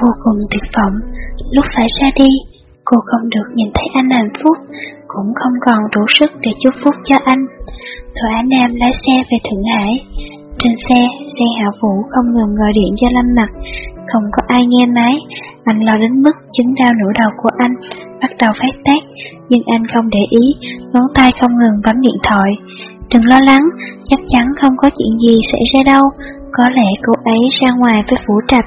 Vô cùng tuyệt vọng. Lúc phải ra đi Cô không được nhìn thấy anh hạnh phúc Cũng không còn đủ sức để chúc phúc cho anh. Thôi anh Nam lái xe về Thượng Hải. Trên xe, xe hạ vũ không ngừng gọi điện cho Lâm Mặt Không có ai nghe máy Anh lo đến mức chứng đau nửa đầu của anh Bắt đầu phát tác. Nhưng anh không để ý Ngón tay không ngừng bấm điện thoại. Đừng lo lắng Chắc chắn không có chuyện gì xảy ra đâu. Có lẽ cô ấy ra ngoài với phủ trạch.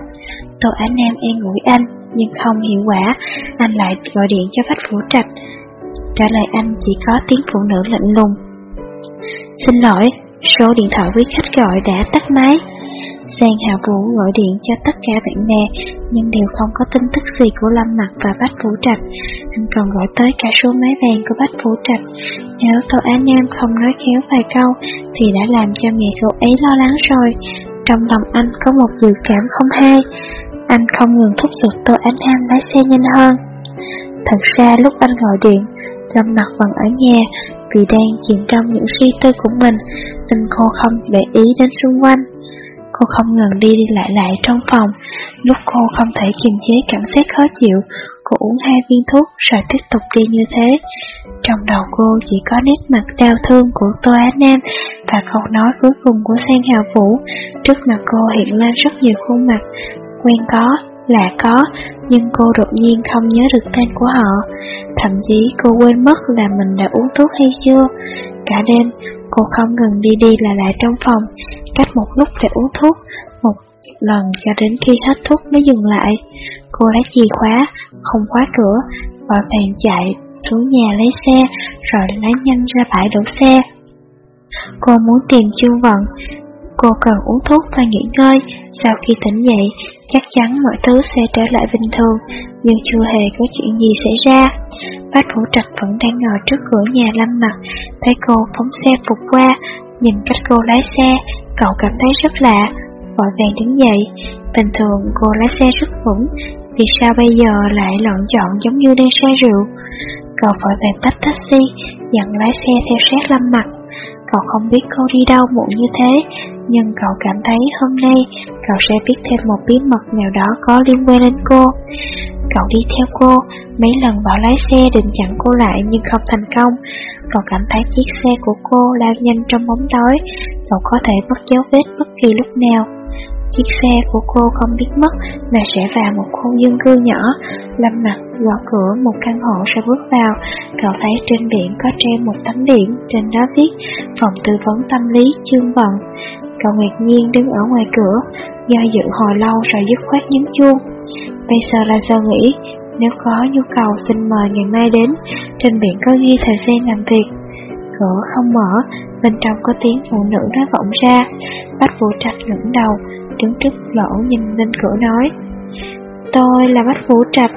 Tô anh Nam em ngủi anh, nhưng không hiệu quả, anh lại gọi điện cho Bách Phủ Trạch. Trả lời anh chỉ có tiếng phụ nữ lạnh lùng. Xin lỗi, số điện thoại quý khách gọi đã tắt máy. Giang Hạ Vũ gọi điện cho tất cả bạn bè, nhưng đều không có tin tức gì của Lâm Mặt và Bách Phủ Trạch. Anh còn gọi tới cả số máy vàng của Bách Phủ Trạch. Nếu Tô Á Nam không nói khéo vài câu, thì đã làm cho mẹ cậu ấy lo lắng rồi. Trong lòng anh có một dự cảm không hay. Anh không ngừng thúc giục Tô Ánh Ham lái xe nhanh hơn. Thật ra lúc anh gọi điện, Lâm Mặt vẫn ở nhà vì đang chìm trong những suy tư của mình nên cô không để ý đến xung quanh. Cô không ngừng đi đi lại lại trong phòng. Lúc cô không thể kiềm chế cảm giác khó chịu, cô uống hai viên thuốc rồi tiếp tục đi như thế. Trong đầu cô chỉ có nét mặt đau thương của Tô Á Nam và câu nói cuối cùng của Sang Hào Vũ. Trước mặt cô hiện lên rất nhiều khuôn mặt, quen có, là có, nhưng cô đột nhiên không nhớ được tên của họ. Thậm chí cô quên mất là mình đã uống thuốc hay chưa. Cả đêm, cô không ngừng đi đi lại lại trong phòng, cách một lúc để uống thuốc, một lần cho đến khi hết thuốc mới dừng lại. Cô lấy chìa khóa, không khóa cửa, vội vàng chạy xuống nhà lấy xe, rồi lái nhanh ra bãi đổ xe. Cô muốn tìm Trương Vận, Cô cần uống thuốc và nghỉ ngơi, sau khi tỉnh dậy, chắc chắn mọi thứ sẽ trở lại bình thường, nhưng chưa hề có chuyện gì xảy ra. Bác Hữu Trạch vẫn đang ngồi trước cửa nhà Lâm Mặt, thấy cô phóng xe phục qua, nhìn cách cô lái xe, cậu cảm thấy rất lạ, vội vàng đứng dậy. Bình thường cô lái xe rất vững, vì sao bây giờ lại lộn chọn giống như đang say rượu? Cậu vội vàng tách taxi, dặn lái xe theo sát Lâm Mặt. Cậu không biết cô đi đâu muộn như thế, nhưng cậu cảm thấy hôm nay cậu sẽ biết thêm một bí mật nào đó có liên quan đến cô. Cậu đi theo cô, mấy lần bảo lái xe định chặn cô lại nhưng không thành công. Cậu cảm thấy chiếc xe của cô lao nhanh trong bóng tối, cậu có thể mất dấu vết bất kỳ lúc nào. Chiếc xe của cô không biết mất mà sẽ vào một khu dân cư nhỏ. Lâm mặt gõ cửa một căn hộ rồi bước vào. Cậu thấy trên biển có treo một tấm biển, trên đó viết Phòng tư vấn tâm lý chương vận. Cậu ngạc nhiên đứng ở ngoài cửa, do dự hồi lâu rồi dứt khoát nhấn chuông. Bây giờ là giờ nghỉ, nếu có nhu cầu xin mời ngày mai đến, trên biển có ghi thời gian làm việc. Cửa không mở, bên trong có tiếng phụ nữ nói vọng ra. Bách Vũ Trạch ngẩng đầu, đứng trước lỗ nhìn lên cửa nói Tôi là Bách Vũ Trạch,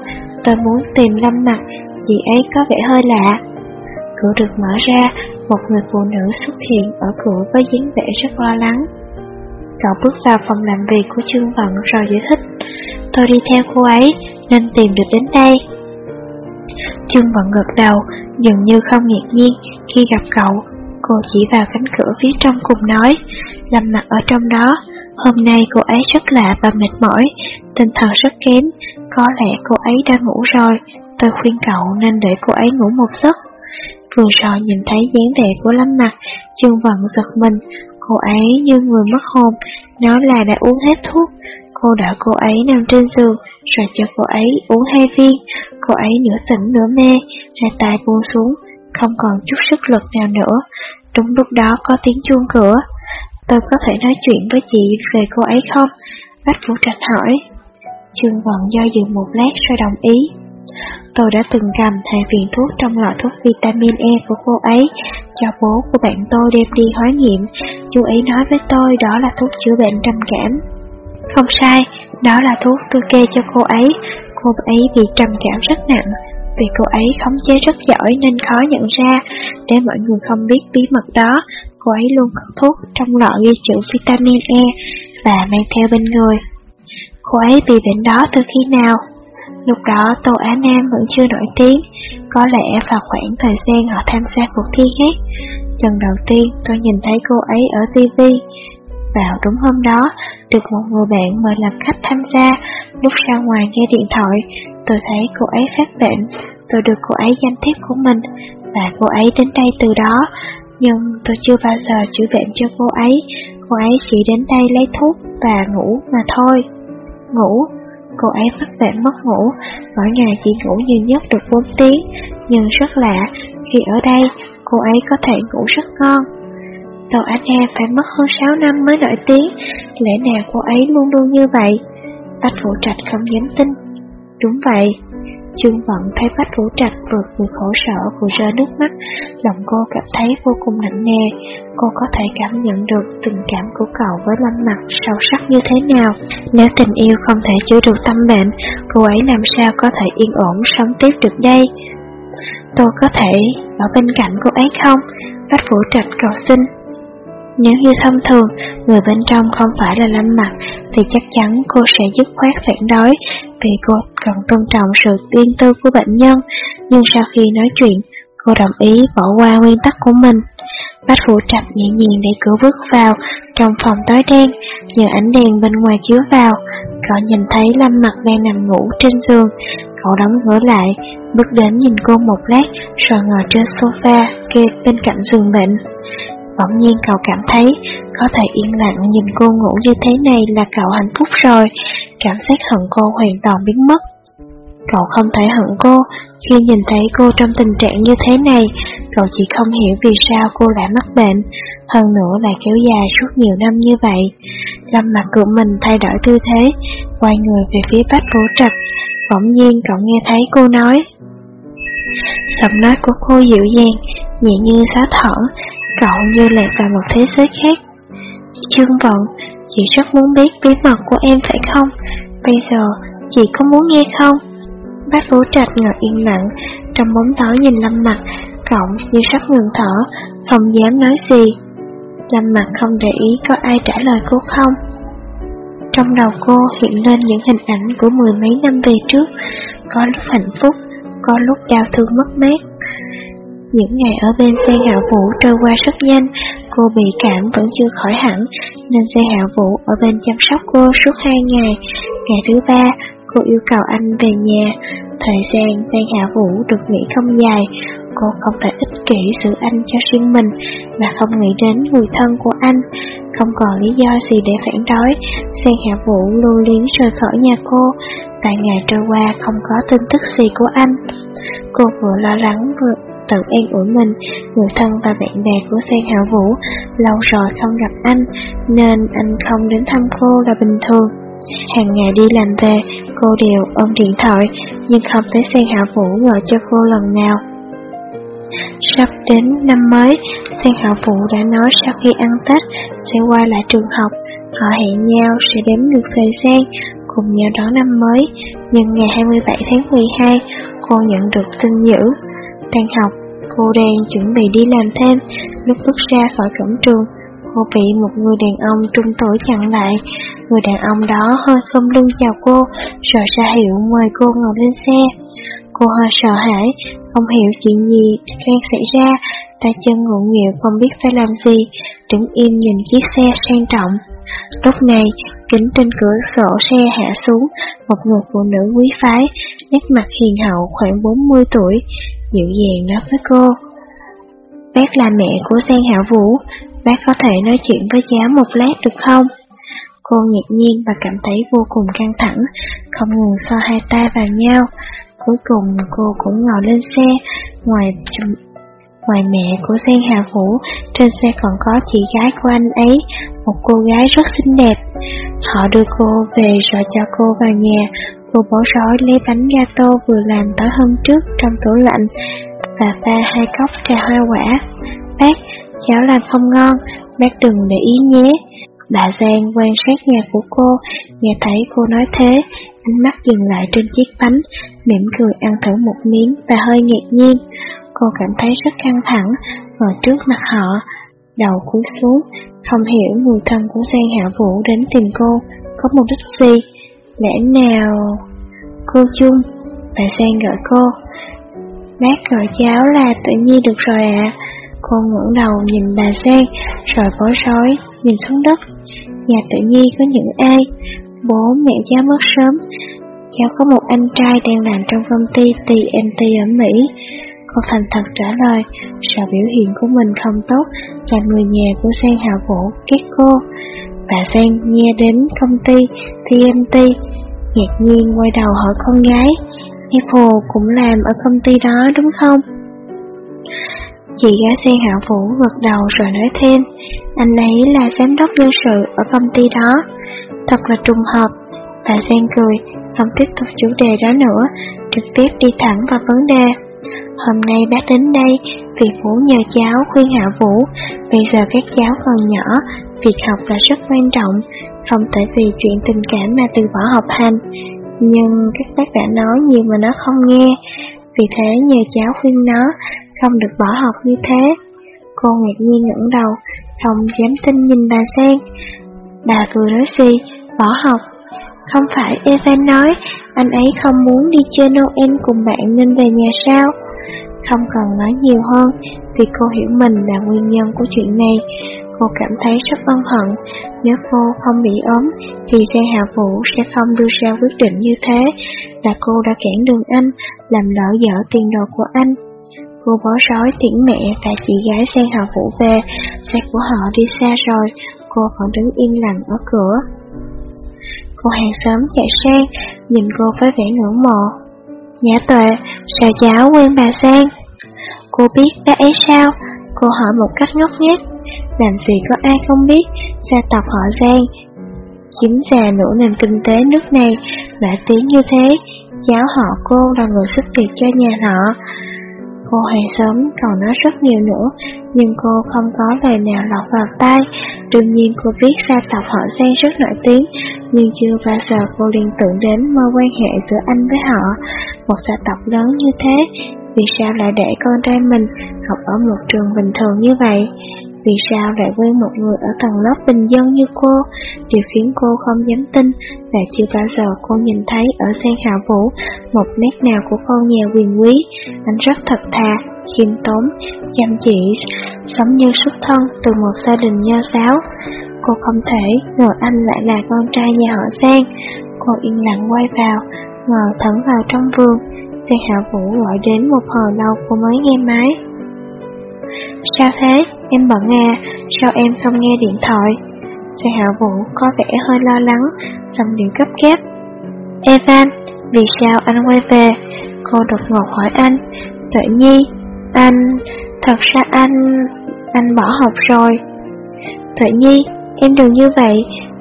tôi muốn tìm Lâm Mặt, chị ấy có vẻ hơi lạ. Cửa được mở ra, một người phụ nữ xuất hiện ở cửa với dáng vẻ rất lo lắng. Cậu bước vào phòng làm việc của Trương Vận rồi giải thích, tôi đi theo cô ấy nên tìm được đến đây. Trương Vận gật đầu, dường như không ngạc nhiên khi gặp cậu, cô chỉ vào cánh cửa phía trong cùng nói, Lâm Mặt ở trong đó, Hôm nay cô ấy rất lạ và mệt mỏi, tinh thần rất kém, có lẽ cô ấy đã ngủ rồi, tôi khuyên cậu nên để cô ấy ngủ một giấc. Vừa rồi nhìn thấy dáng vẻ của Lâm Mặt, Trương Vận giật mình, cô ấy như người mất hồn, nói là đã uống hết thuốc. Cô đỡ cô ấy nằm trên giường, rồi cho cô ấy uống hai viên, cô ấy nửa tỉnh nửa mê, hai tay buông xuống, không còn chút sức lực nào nữa. Đúng lúc đó có tiếng chuông cửa, Tôi có thể nói chuyện với chị về cô ấy không? Bách Vũ Trạch hỏi. Trương Vận do dự một lát rồi đồng ý. Tôi đã từng cầm hai viên thuốc trong lọ thuốc vitamin E của cô ấy cho bố của bạn tôi đem đi hóa nghiệm. Chú ấy nói với tôi đó là thuốc chữa bệnh trầm cảm. Không sai, Đó là thuốc tôi kê cho cô ấy, cô ấy bị trầm cảm rất nặng, vì cô ấy khống chế rất giỏi nên khó nhận ra, để mọi người không biết bí mật đó, cô ấy luôn có thuốc trong lọ ghi chữ vitamin E và mang theo bên người. Cô ấy bị bệnh đó từ khi nào? Lúc đó Tô Á Nam vẫn chưa nổi tiếng, có lẽ vào khoảng thời gian họ tham gia cuộc thi khác. Lần đầu tiên tôi nhìn thấy cô ấy ở TV. Vào đúng hôm đó, được một người bạn mời làm khách tham gia, lúc ra ngoài nghe điện thoại, tôi thấy cô ấy phát bệnh, tôi được cô ấy danh thiếp của mình, và cô ấy đến đây từ đó, nhưng tôi chưa bao giờ chữa bệnh cho cô ấy, cô ấy chỉ đến đây lấy thuốc và ngủ mà thôi. Ngủ, cô ấy phát bệnh mất ngủ, mỗi ngày chỉ ngủ nhiều nhất được 4 tiếng, nhưng rất lạ, khi ở đây, cô ấy có thể ngủ rất ngon. tôi Anh Em phải mất hơn 6 năm mới nổi tiếng, lẽ nào cô ấy luôn luôn như vậy? Bách Vũ Trạch không dám tin. Đúng vậy, Trương Vận thấy Bách Vũ Trạch vượt vừa khổ sở vừa rơi nước mắt, lòng cô cảm thấy vô cùng nặng nề. Cô có thể cảm nhận được tình cảm của cậu với Lâm Mặt sâu sắc như thế nào. Nếu tình yêu không thể chữa được tâm bệnh, cô ấy làm sao có thể yên ổn sống tiếp được đây? Tôi có thể ở bên cạnh cô ấy không? Bách Vũ Trạch cầu xin. Nếu như thông thường, người bên trong không phải là lâm mặt, thì chắc chắn cô sẽ dứt khoát phản đối, vì cô cần tôn trọng sự riêng tư của bệnh nhân. Nhưng sau khi nói chuyện, cô đồng ý bỏ qua nguyên tắc của mình. Bách Vũ Trạch nhẹ nhàng để cửa bước vào, trong phòng tối đen, nhờ ánh đèn bên ngoài chiếu vào, cậu nhìn thấy Lâm mặt đang nằm ngủ trên giường. Cậu đóng cửa lại, bước đến nhìn cô một lát, rồi ngồi trên sofa kia bên cạnh giường bệnh. Bỗng nhiên cậu cảm thấy có thể yên lặng nhìn cô ngủ như thế này là cậu hạnh phúc rồi, cảm giác hận cô hoàn toàn biến mất. Cậu không thể hận cô, khi nhìn thấy cô trong tình trạng như thế này, cậu chỉ không hiểu vì sao cô lại mắc bệnh, hơn nữa lại kéo dài suốt nhiều năm như vậy. Lâm mặt của mình thay đổi tư thế, quay người về phía Bách Vũ Trạch, bỗng nhiên cậu nghe thấy cô nói. Giọng nói của cô dịu dàng, nhẹ như xá thở, Cậu như lạc vào một thế giới khác Trương Vận, chị rất muốn biết bí mật của em phải không? Bây giờ, chị có muốn nghe không? Bác Vũ Trạch ngồi yên lặng, trong bóng tối nhìn Lâm Mặt, cậu như sắp ngừng thở, không dám nói gì. Lâm Mặt không để ý có ai trả lời cô không. Trong đầu cô hiện lên những hình ảnh của mười mấy năm về trước, có lúc hạnh phúc, có lúc đau thương mất mát. Những ngày ở bên xe hạ vũ trôi qua rất nhanh, cô bị cảm vẫn chưa khỏi hẳn, nên xe hạ vũ ở bên chăm sóc cô suốt hai ngày. Ngày thứ ba, cô yêu cầu anh về nhà. Thời gian xe hạ vũ được nghỉ không dài, cô không thể ích kỷ giữ anh cho riêng mình và không nghĩ đến người thân của anh. Không còn lý do gì để phản đối, xe hạ vũ lưu luyến rời khỏi nhà cô. Tại ngày trôi qua không có tin tức gì của anh. Cô vừa lo lắng vừa tự an ủi mình, người thân và bạn bè của Sang Hạo Vũ lâu rồi không gặp anh, nên anh không đến thăm cô là bình thường. Hàng ngày đi làm về, cô đều ôm điện thoại, nhưng không thấy Sang Hạo Vũ gọi cho cô lần nào. Sắp đến năm mới, Sang Hạo Vũ đã nói sau khi ăn Tết sẽ qua lại trường học. Họ hẹn nhau sẽ đếm được thời gian, cùng nhau đón năm mới. Nhưng ngày 27 tháng 12, cô nhận được tin dữ đang học, cô đang chuẩn bị đi làm thêm, lúc bước ra khỏi cổng trường, cô bị một người đàn ông trung tuổi chặn lại. Người đàn ông đó hơi không lưng chào cô, rồi ra hiệu mời cô ngồi lên xe. Cô hơi sợ hãi, không hiểu chuyện gì đang xảy ra, tay chân ngượng nghịu không biết phải làm gì, đứng im nhìn chiếc xe sang trọng. Lúc này, kính trên cửa sổ xe hạ xuống, một người phụ nữ quý phái, nét mặt hiền hậu khoảng 40 tuổi, dịu dàng nói với cô. Bác là mẹ của Giang Hạ Vũ, bác có thể nói chuyện với cháu một lát được không? Cô ngạc nhiên và cảm thấy vô cùng căng thẳng, không ngừng so hai tay vào nhau. Cuối cùng cô cũng ngồi lên xe, ngoài ngoài mẹ của Giang Hà Vũ, trên xe còn có chị gái của anh ấy, một cô gái rất xinh đẹp. Họ đưa cô về rồi cho cô vào nhà, Cô bỏ rối lấy bánh gato vừa làm tối hôm trước trong tủ lạnh và pha hai cốc trà hoa quả. Bác, cháo làm không ngon, bác đừng để ý nhé. Bà Giang quan sát nhà của cô, nghe thấy cô nói thế, ánh mắt dừng lại trên chiếc bánh, mỉm cười ăn thử một miếng và hơi ngạc nhiên. Cô cảm thấy rất căng thẳng, ngồi trước mặt họ, đầu cúi xuống, không hiểu người thân của Giang Hạ Vũ đến tìm cô, có mục đích gì. Lẽ nào... Cô Chung, bà Giang gọi cô. Bác gọi cháu là tự nhiên được rồi ạ. À. Cô ngẩng đầu nhìn bà Giang, rồi bối rối, nhìn xuống đất. Nhà tự nhi có những ai? Bố mẹ cháu mất sớm. Cháu có một anh trai đang làm trong công ty TNT ở Mỹ. Cô thành thật trả lời, sợ biểu hiện của mình không tốt, và người nhà của Sang Hạ Vũ ghét cô. Bà Sang nghe đến công ty TMT, ngạc nhiên quay đầu hỏi con gái, Apple cũng làm ở công ty đó đúng không? Chị gái sen hạ vũ gật đầu rồi nói thêm, anh ấy là giám đốc nhân sự ở công ty đó. Thật là trùng hợp, bà Sen cười, không tiếp tục chủ đề đó nữa, trực tiếp đi thẳng vào vấn đề. Hôm nay bác đến đây vì Vũ nhờ cháu khuyên Hạ Vũ, bây giờ các cháu còn nhỏ, việc học là rất quan trọng, không thể vì chuyện tình cảm mà từ bỏ học hành. Nhưng các bác đã nói nhiều mà nó không nghe, vì thế nhờ cháu khuyên nó không được bỏ học như thế. Cô ngạc nhiên ngẩng đầu, không dám tin nhìn bà Sen. Bà vừa nói gì? Bỏ học? Không phải, Evan nói, anh ấy không muốn đi chơi Noel cùng bạn nên về nhà sao? Không cần nói nhiều hơn, vì cô hiểu mình là nguyên nhân của chuyện này. Cô cảm thấy rất ân hận Nếu cô không bị ốm, Thì Giang Hạ Vũ sẽ không đưa ra quyết định như thế, Là cô đã cản đường anh, Làm lỡ dở tiền đồ của anh Cô bó rối tiễn mẹ và chị gái Giang Hạ Vũ về, Xe của họ đi xa rồi, Cô còn đứng yên lặng ở cửa Cô hàng xóm chạy sang Nhìn cô với vẻ ngưỡng mộ. Nhã tuệ, sao cháu quen bà Sang? Cô biết bác ấy sao? Cô hỏi một cách ngốc nghếch. Làm gì có ai không biết gia tộc họ Giang. Chính già nửa nền kinh tế nước này nổi tiếng như thế. Cháu họ cô là người xuất việc cho nhà họ. Cô hàng sớm còn nói rất nhiều nữa, Nhưng cô không có lời nào lọt vào tai. Đương nhiên cô biết gia tộc họ Giang rất nổi tiếng, Nhưng chưa bao giờ cô liên tưởng đến mối quan hệ giữa anh với họ. Một gia tộc lớn như thế, Vì sao lại để con trai mình học ở một trường bình thường như vậy? Vì sao lại quen một người ở tầng lớp bình dân như cô? Điều khiến cô không dám tin và chưa bao giờ cô nhìn thấy ở Sen khảo Vũ một nét nào của con nhà quyền quý. Anh rất thật thà, khiêm tốn, chăm chỉ, sống như xuất thân từ một gia đình nho giáo. Cô không thể ngờ anh lại là con trai nhà họ Sen. Cô yên lặng quay vào, ngờ thẳng vào trong vườn. Sen Hạ Vũ gọi đến một hồi lâu cô mới nghe máy. Sao thế? Em bận à, sao em không nghe điện thoại? Xe hạ vũ có vẻ hơi lo lắng, dòng điện cấp kép. Evan, vì sao anh quay về? Cô đột ngột hỏi anh. Tự nhi, anh... Thật ra anh... Anh bỏ học rồi. Tự nhi, em đừng như vậy,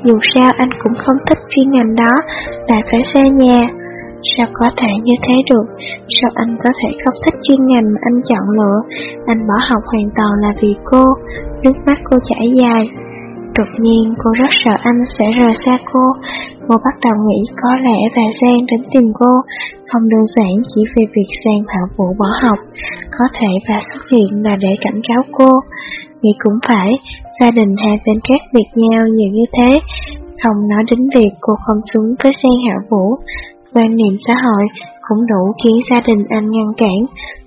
dù sao anh cũng không thích chuyên ngành đó, lại phải xa nhà. Sao có thể như thế được? Sao anh có thể không thích chuyên ngành mà anh chọn lựa? Anh bỏ học hoàn toàn là vì cô. Nước mắt cô chảy dài. Đột nhiên cô rất sợ anh sẽ rời xa cô. Cô bắt đầu nghĩ có lẽ và Giang đến tìm cô, không đơn giản chỉ vì việc Giang Phạm Vũ bỏ học. Có thể và xuất hiện là để cảnh cáo cô. Nghĩ cũng phải, gia đình hai bên khác biệt nhau nhiều như thế. Không nói đến việc cô không xuống với Giang Hạ Vũ, quan niệm xã hội cũng đủ khiến gia đình anh ngăn cản,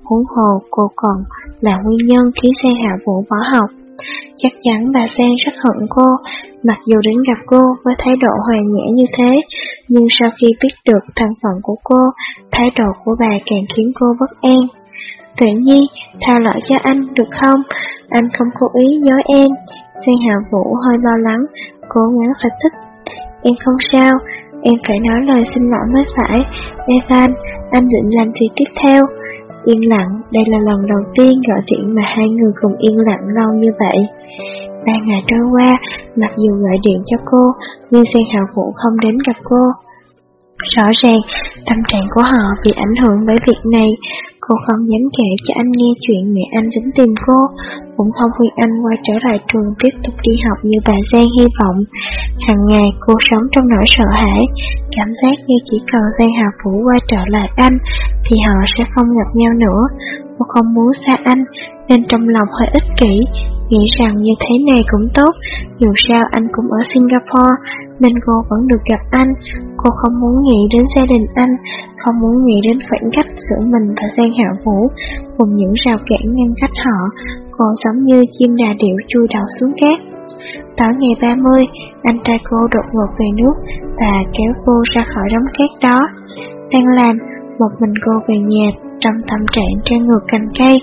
huống hồ cô còn là nguyên nhân khiến xe Hạ Vũ bỏ học. Chắc chắn bà Sen rất hận cô, mặc dù đến gặp cô với thái độ hòa nhã như thế, nhưng sau khi biết được thân phận của cô, thái độ của bà càng khiến cô bất an. Tự nhiên, tha lỗi cho anh được không? Anh không cố ý dối em. Sen Hạ Vũ hơi lo lắng, cố gắng giải thích. Em không sao, Em phải nói lời xin lỗi mới phải. Evan, anh định làm gì tiếp theo? Yên lặng, đây là lần đầu tiên gọi điện mà hai người cùng yên lặng lâu như vậy. Ba ngày trôi qua, mặc dù gọi điện cho cô, nhưng Sen Hạo Vũ không đến gặp cô. Rõ ràng, tâm trạng của họ bị ảnh hưởng bởi việc này. Cô không dám kể cho anh nghe chuyện mẹ anh đến tìm cô, cũng không khuyên anh quay trở lại trường tiếp tục đi học như bà Giang hy vọng. Hàng ngày cô sống trong nỗi sợ hãi, cảm giác như chỉ cần Giang Hà Vũ quay trở lại anh thì họ sẽ không gặp nhau nữa. Cô không muốn xa anh, nên trong lòng hơi ích kỷ, nghĩ rằng như thế này cũng tốt, dù sao anh cũng ở Singapore, nên cô vẫn được gặp anh. Cô không muốn nghĩ đến gia đình anh, không muốn nghĩ đến khoảng cách giữa mình và Giang Hạ Vũ, cùng những rào cản ngăn cách họ. Cô giống như chim đà điệu chui đầu xuống cát. Tối ngày 30, anh trai cô đột ngột về nước và kéo cô ra khỏi đống cát đó. Đang làm, một mình cô về nhà trong tâm trạng trên ngược cành cây,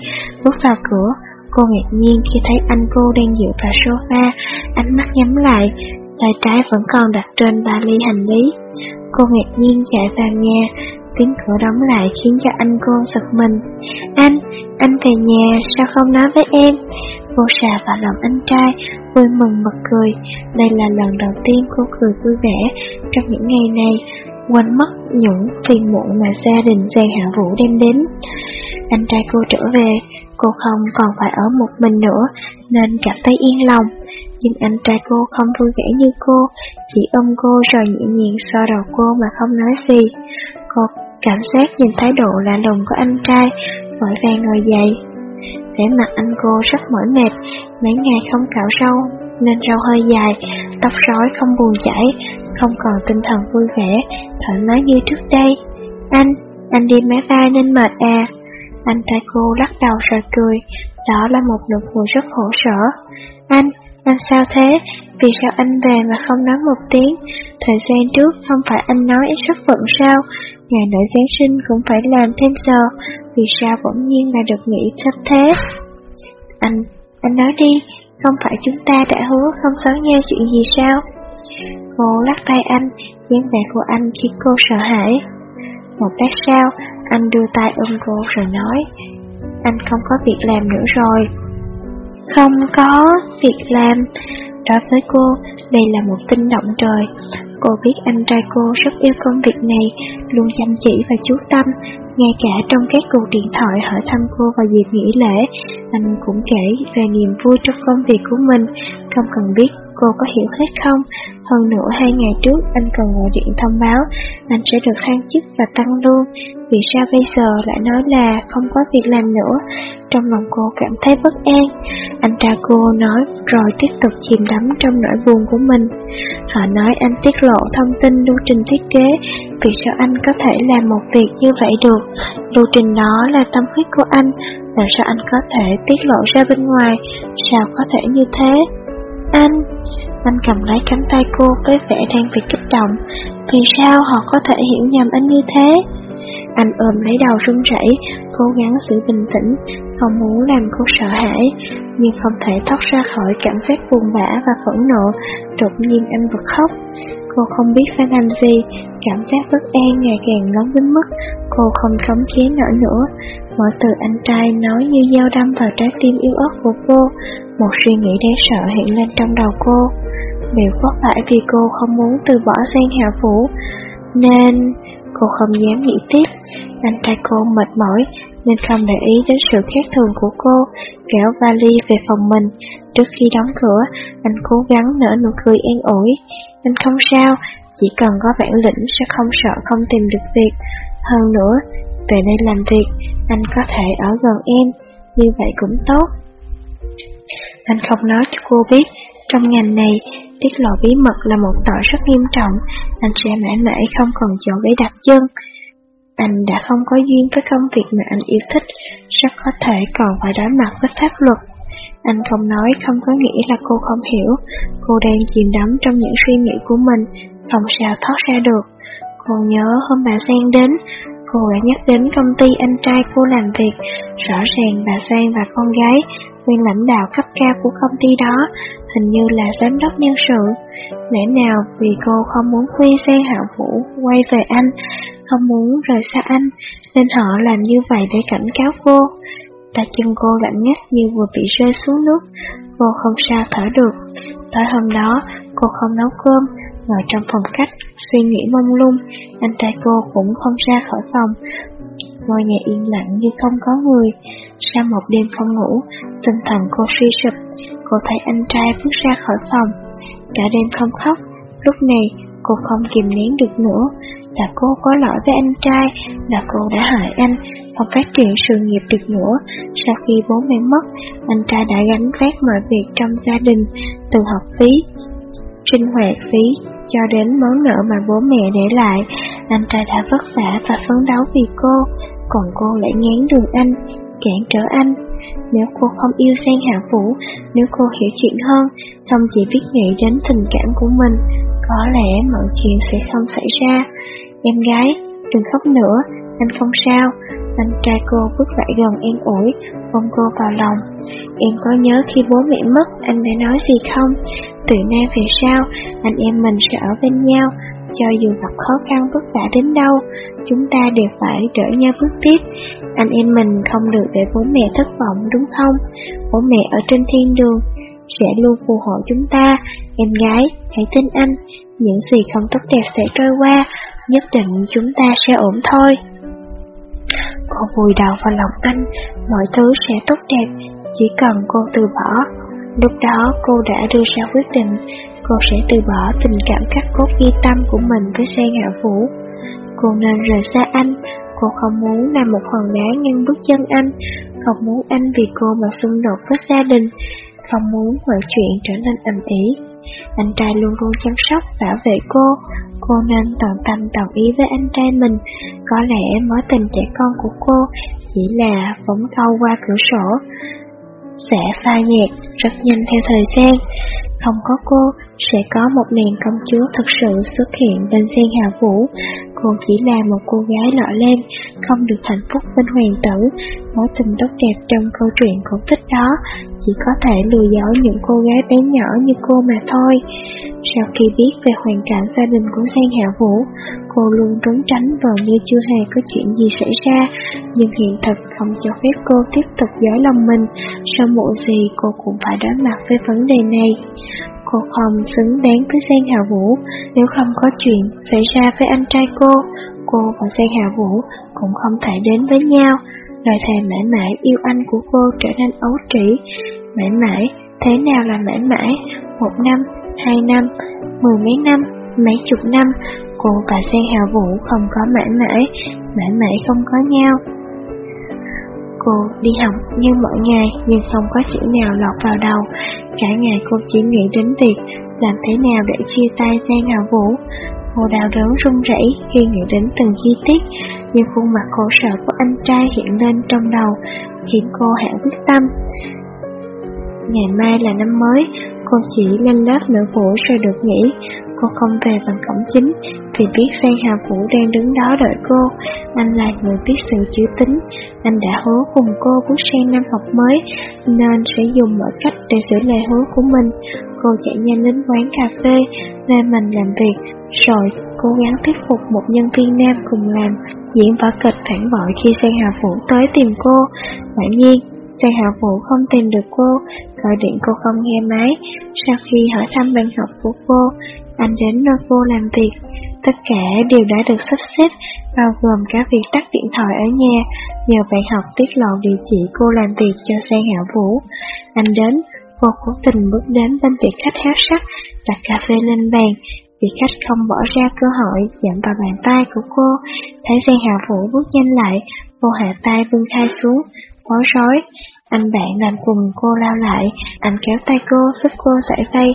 bước vào cửa, cô ngạc nhiên khi thấy anh cô đang dựa vào sofa, ánh mắt nhắm lại, tay trái vẫn còn đặt trên ba ly hành lý. Cô ngạc nhiên chạy vào nhà, tiếng cửa đóng lại khiến cho anh cô giật mình. Anh, anh về nhà, sao không nói với em? Cô xà vào lòng anh trai, vui mừng bật cười. Đây là lần đầu tiên cô cười vui vẻ trong những ngày này quên mất những phiền muộn mà gia đình Giang Hạ Vũ đem đến. Anh trai cô trở về, cô không còn phải ở một mình nữa, nên cảm thấy yên lòng. Nhưng anh trai cô không vui vẻ như cô, chỉ ôm cô rồi nhẹ nhàng so đầu cô mà không nói gì. Cô cảm giác nhìn thái độ lạ lùng của anh trai, vội vàng ngồi dậy. Vẻ mặt anh cô rất mỏi mệt, mấy ngày không cạo râu, nên râu hơi dài, tóc rối không buồn chảy, không còn tinh thần vui vẻ, thoải mái như trước đây. Anh, anh đi máy bay nên mệt à? Anh trai cô lắc đầu rồi cười, đó là một nụ cười rất khổ sở. Anh, anh sao thế? Vì sao anh về mà không nói một tiếng? Thời gian trước không phải anh nói rất bận sao? Ngày lễ Giáng sinh cũng phải làm thêm giờ, vì sao bỗng nhiên lại được nghỉ sắp thế? Anh, anh nói đi, không phải chúng ta đã hứa không xấu nhau chuyện gì sao? Cô lắc tay anh, dáng vẻ của anh khiến cô sợ hãi. Một lát sau, anh đưa tay ôm cô rồi nói, anh không có việc làm nữa rồi. Không có việc làm. Đối với cô, đây là một tin động trời. Cô biết anh trai cô rất yêu công việc này, luôn chăm chỉ và chú tâm. Ngay cả trong các cuộc điện thoại hỏi thăm cô vào dịp nghỉ lễ, anh cũng kể về niềm vui trong công việc của mình, không cần biết cô có hiểu hết không? Hơn nữa hai ngày trước anh còn gọi điện thông báo anh sẽ được thăng chức và tăng lương. Vì sao bây giờ lại nói là không có việc làm nữa? Trong lòng cô cảm thấy bất an. Anh trai cô nói rồi tiếp tục chìm đắm trong nỗi buồn của mình. Họ nói anh tiết lộ thông tin lưu trình thiết kế. Vì sao anh có thể làm một việc như vậy được? Lưu trình đó là tâm huyết của anh. Làm sao anh có thể tiết lộ ra bên ngoài? Sao có thể như thế? Anh, anh cầm lấy cánh tay cô với vẻ đang bị kích động. Vì sao họ có thể hiểu nhầm anh như thế? Anh ôm lấy đầu run rẩy, cố gắng giữ bình tĩnh, không muốn làm cô sợ hãi, nhưng không thể thoát ra khỏi cảm giác buồn bã và phẫn nộ. Đột nhiên anh bật khóc. Cô không biết phải làm gì, cảm giác bất an ngày càng lớn đến mức cô không khống chế nổi nữa. Mỗi từ anh trai nói như dao đâm vào trái tim yêu ớt của cô, một suy nghĩ đáng sợ hiện lên trong đầu cô. Điều có phải vì cô không muốn từ bỏ sang Hạ Vũ, nên cô không dám nghĩ tiếp. Anh trai cô mệt mỏi nên không để ý đến sự khác thường của cô, kéo vali về phòng mình. Trước khi đóng cửa, anh cố gắng nở nụ cười an ủi. Anh không sao, chỉ cần có bản lĩnh sẽ không sợ không tìm được việc. Hơn nữa, về đây làm việc, anh có thể ở gần em, như vậy cũng tốt. Anh không nói cho cô biết, trong ngành này, tiết lộ bí mật là một tội rất nghiêm trọng, anh sẽ mãi mãi không còn chỗ để đặt chân. Anh đã không có duyên với công việc mà anh yêu thích, rất có thể còn phải đối mặt với pháp luật. Anh không nói không có nghĩa là cô không hiểu, cô đang chìm đắm trong những suy nghĩ của mình, không sao thoát ra được. Cô nhớ hôm bà Giang đến, cô đã nhắc đến công ty anh trai cô làm việc, rõ ràng bà Giang và con gái, nguyên lãnh đạo cấp cao của công ty đó, hình như là giám đốc nhân sự. Lẽ nào vì cô không muốn khuyên Giang Hạ Vũ quay về anh, không muốn rời xa anh, nên họ làm như vậy để cảnh cáo cô. Tay chân cô lạnh ngắt như vừa bị rơi xuống nước, cô không sao thở được. Tới hôm đó, cô không nấu cơm, ngồi trong phòng khách, suy nghĩ mông lung, anh trai cô cũng không ra khỏi phòng ngôi nhà yên lặng như không có người. Sau một đêm không ngủ, tinh thần cô suy sụp, cô thấy anh trai bước ra khỏi phòng. Cả đêm không khóc, lúc này cô không kìm nén được nữa. Là cô có lỗi với anh trai, là cô đã hại anh, không phát triển sự nghiệp được nữa. Sau khi bố mẹ mất, anh trai đã gánh vác mọi việc trong gia đình, từ học phí, sinh hoạt phí, cho đến món nợ mà bố mẹ để lại. Anh trai đã vất vả và phấn đấu vì cô, còn cô lại ngán đường anh, cản trở anh. Nếu cô không yêu Giang Hạ Vũ, nếu cô hiểu chuyện hơn, không chỉ biết nghĩ đến tình cảm của mình, có lẽ mọi chuyện sẽ không xảy ra. Em gái, đừng khóc nữa, anh không sao. Anh trai cô bước lại gần em ủi, ôm cô vào lòng. Em có nhớ khi bố mẹ mất, anh đã nói gì không? Từ nay về sau, anh em mình sẽ ở bên nhau, cho dù gặp khó khăn vất vả đến đâu, chúng ta đều phải đỡ nhau bước tiếp. Anh em mình không được để bố mẹ thất vọng đúng không? Bố mẹ ở trên thiên đường sẽ luôn phù hộ chúng ta. Em gái, hãy tin anh, những gì không tốt đẹp sẽ trôi qua, nhất định chúng ta sẽ ổn thôi. Cô vùi đầu vào lòng anh, mọi thứ sẽ tốt đẹp, chỉ cần cô từ bỏ. Lúc đó cô đã đưa ra quyết định, cô sẽ từ bỏ tình cảm cắt cốt ghi tâm của mình với xe ngạo Vũ. Cô nên rời xa anh, cô không muốn làm một hòn đá ngăn bước chân anh, không muốn anh vì cô mà xung đột với gia đình, không muốn mọi chuyện trở nên ầm ĩ. Anh trai luôn luôn chăm sóc, bảo vệ cô, cô nên toàn tâm toàn ý với anh trai mình. Có lẽ mối tình trẻ con của cô chỉ là phóng câu qua cửa sổ, sẽ pha nhạt rất nhanh theo thời gian. Không có cô, sẽ có một nàng công chúa thật sự xuất hiện bên sen hào vũ. Cô chỉ là một cô gái lọ lem, không được hạnh phúc bên hoàng tử. Mối tình tốt đẹp trong câu chuyện cổ tích đó chỉ có thể lừa dối những cô gái bé nhỏ như cô mà thôi. Sau khi biết về hoàn cảnh gia đình của Giang Hạ Vũ, cô luôn trốn tránh vờ như chưa hề có chuyện gì xảy ra, nhưng hiện thực không cho phép cô tiếp tục dối lòng mình, sau muộn gì cô cũng phải đối mặt với vấn đề này. Cô không xứng đáng với Giang Hạ Vũ, nếu không có chuyện xảy ra với anh trai cô, cô và Giang Hạ Vũ cũng không thể đến với nhau. Lời thề mãi mãi yêu anh của cô trở nên ấu trĩ, mãi mãi, thế nào là mãi mãi, một năm, hai năm, mười mấy năm, mấy chục năm, cô và Giang Hạ Vũ không có mãi mãi, mãi mãi không có nhau. Cô đi học như mỗi ngày nhưng không có chữ nào lọt vào đầu. Cả ngày cô chỉ nghĩ đến việc làm thế nào để chia tay Giang Hạ Vũ. Cô đau đớn run rẩy khi nghĩ đến từng chi tiết, nhưng khuôn mặt khổ sở của anh trai hiện lên trong đầu, khiến cô hạ quyết tâm. Ngày mai là năm mới, cô chỉ lên lớp nửa buổi rồi được nghỉ. Cô không về bằng cổng chính vì biết Giang Hà Vũ đang đứng đó đợi cô. Anh là người biết sự chữ tính. Anh đã hứa cùng cô bước sang năm học mới nên sẽ dùng mọi cách để giữ lời hứa của mình. Cô chạy nhanh đến quán cà phê nơi mình làm việc rồi cố gắng thuyết phục một nhân viên nam cùng làm diễn vở kịch phản bội khi Giang Hà Vũ tới tìm cô. Quả nhiên, Tề Hạ Vũ không tìm được cô, gọi điện cô không nghe máy. Sau khi hỏi thăm bạn học của cô, anh đến nơi cô làm việc. Tất cả đều đã được sắp xếp, bao gồm cả việc tắt điện thoại ở nhà, nhờ bạn học tiết lộ địa chỉ cô làm việc cho xe Hạ Vũ. Anh đến, cô cố tình bước đến bên vị khách háo sắc, đặt cà phê lên bàn. Vị khách không bỏ ra cơ hội chạm vào bàn tay của cô, thấy Giang Hạ Vũ bước nhanh lại, cô hạ tay vươn khai xuống, bối rối. Anh bạn làm cùng cô lao lại, anh kéo tay cô, giúp cô giải vây,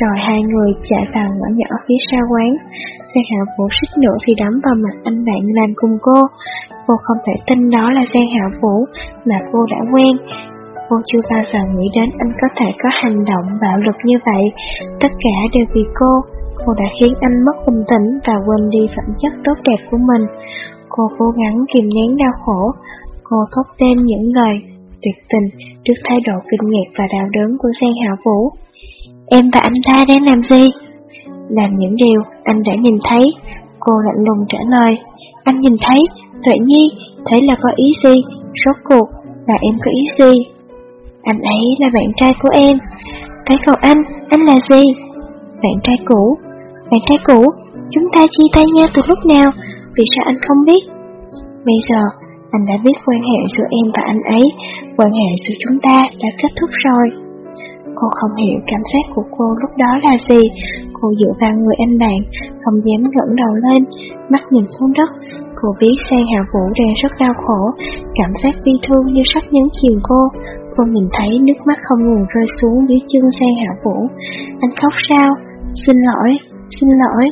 rồi hai người chạy vào ngõ nhỏ phía sau quán. xe Hạ Vũ xích nữa thì đấm vào mặt anh bạn làm cùng cô. Cô không thể tin đó là xe Hạ Vũ mà cô đã quen. Cô chưa bao giờ nghĩ đến anh có thể có hành động bạo lực như vậy. Tất cả đều vì cô. Cô đã khiến anh mất bình tĩnh và quên đi phẩm chất tốt đẹp của mình. Cô cố gắng kìm nén đau khổ. Cô thốt tên những lời tuyệt tình trước thái độ kinh ngạc và đau đớn của Giang Hạ Vũ. Em và anh ta đang làm gì? Làm những điều anh đã nhìn thấy. Cô lạnh lùng trả lời. Anh nhìn thấy, Tuệ Nhi, thế là có ý gì? Rốt cuộc, là em có ý gì? Anh ấy là bạn trai của em. Cái cậu anh, anh là gì? Bạn trai cũ. Bạn trai cũ, chúng ta chia tay nhau từ lúc nào? Vì sao anh không biết? Bây giờ, anh đã biết quan hệ giữa em và anh ấy, quan hệ giữa chúng ta đã kết thúc rồi. Cô không hiểu cảm giác của cô lúc đó là gì. Cô dựa vào người anh bạn, không dám ngẩng đầu lên, mắt nhìn xuống đất. Cô biết Sang Hạ Vũ đang rất đau khổ, cảm giác bi thương như sắp nhấn chìm cô. Cô nhìn thấy nước mắt không ngừng rơi xuống dưới chân Sang Hạ Vũ. Anh khóc sao? Xin lỗi, xin lỗi.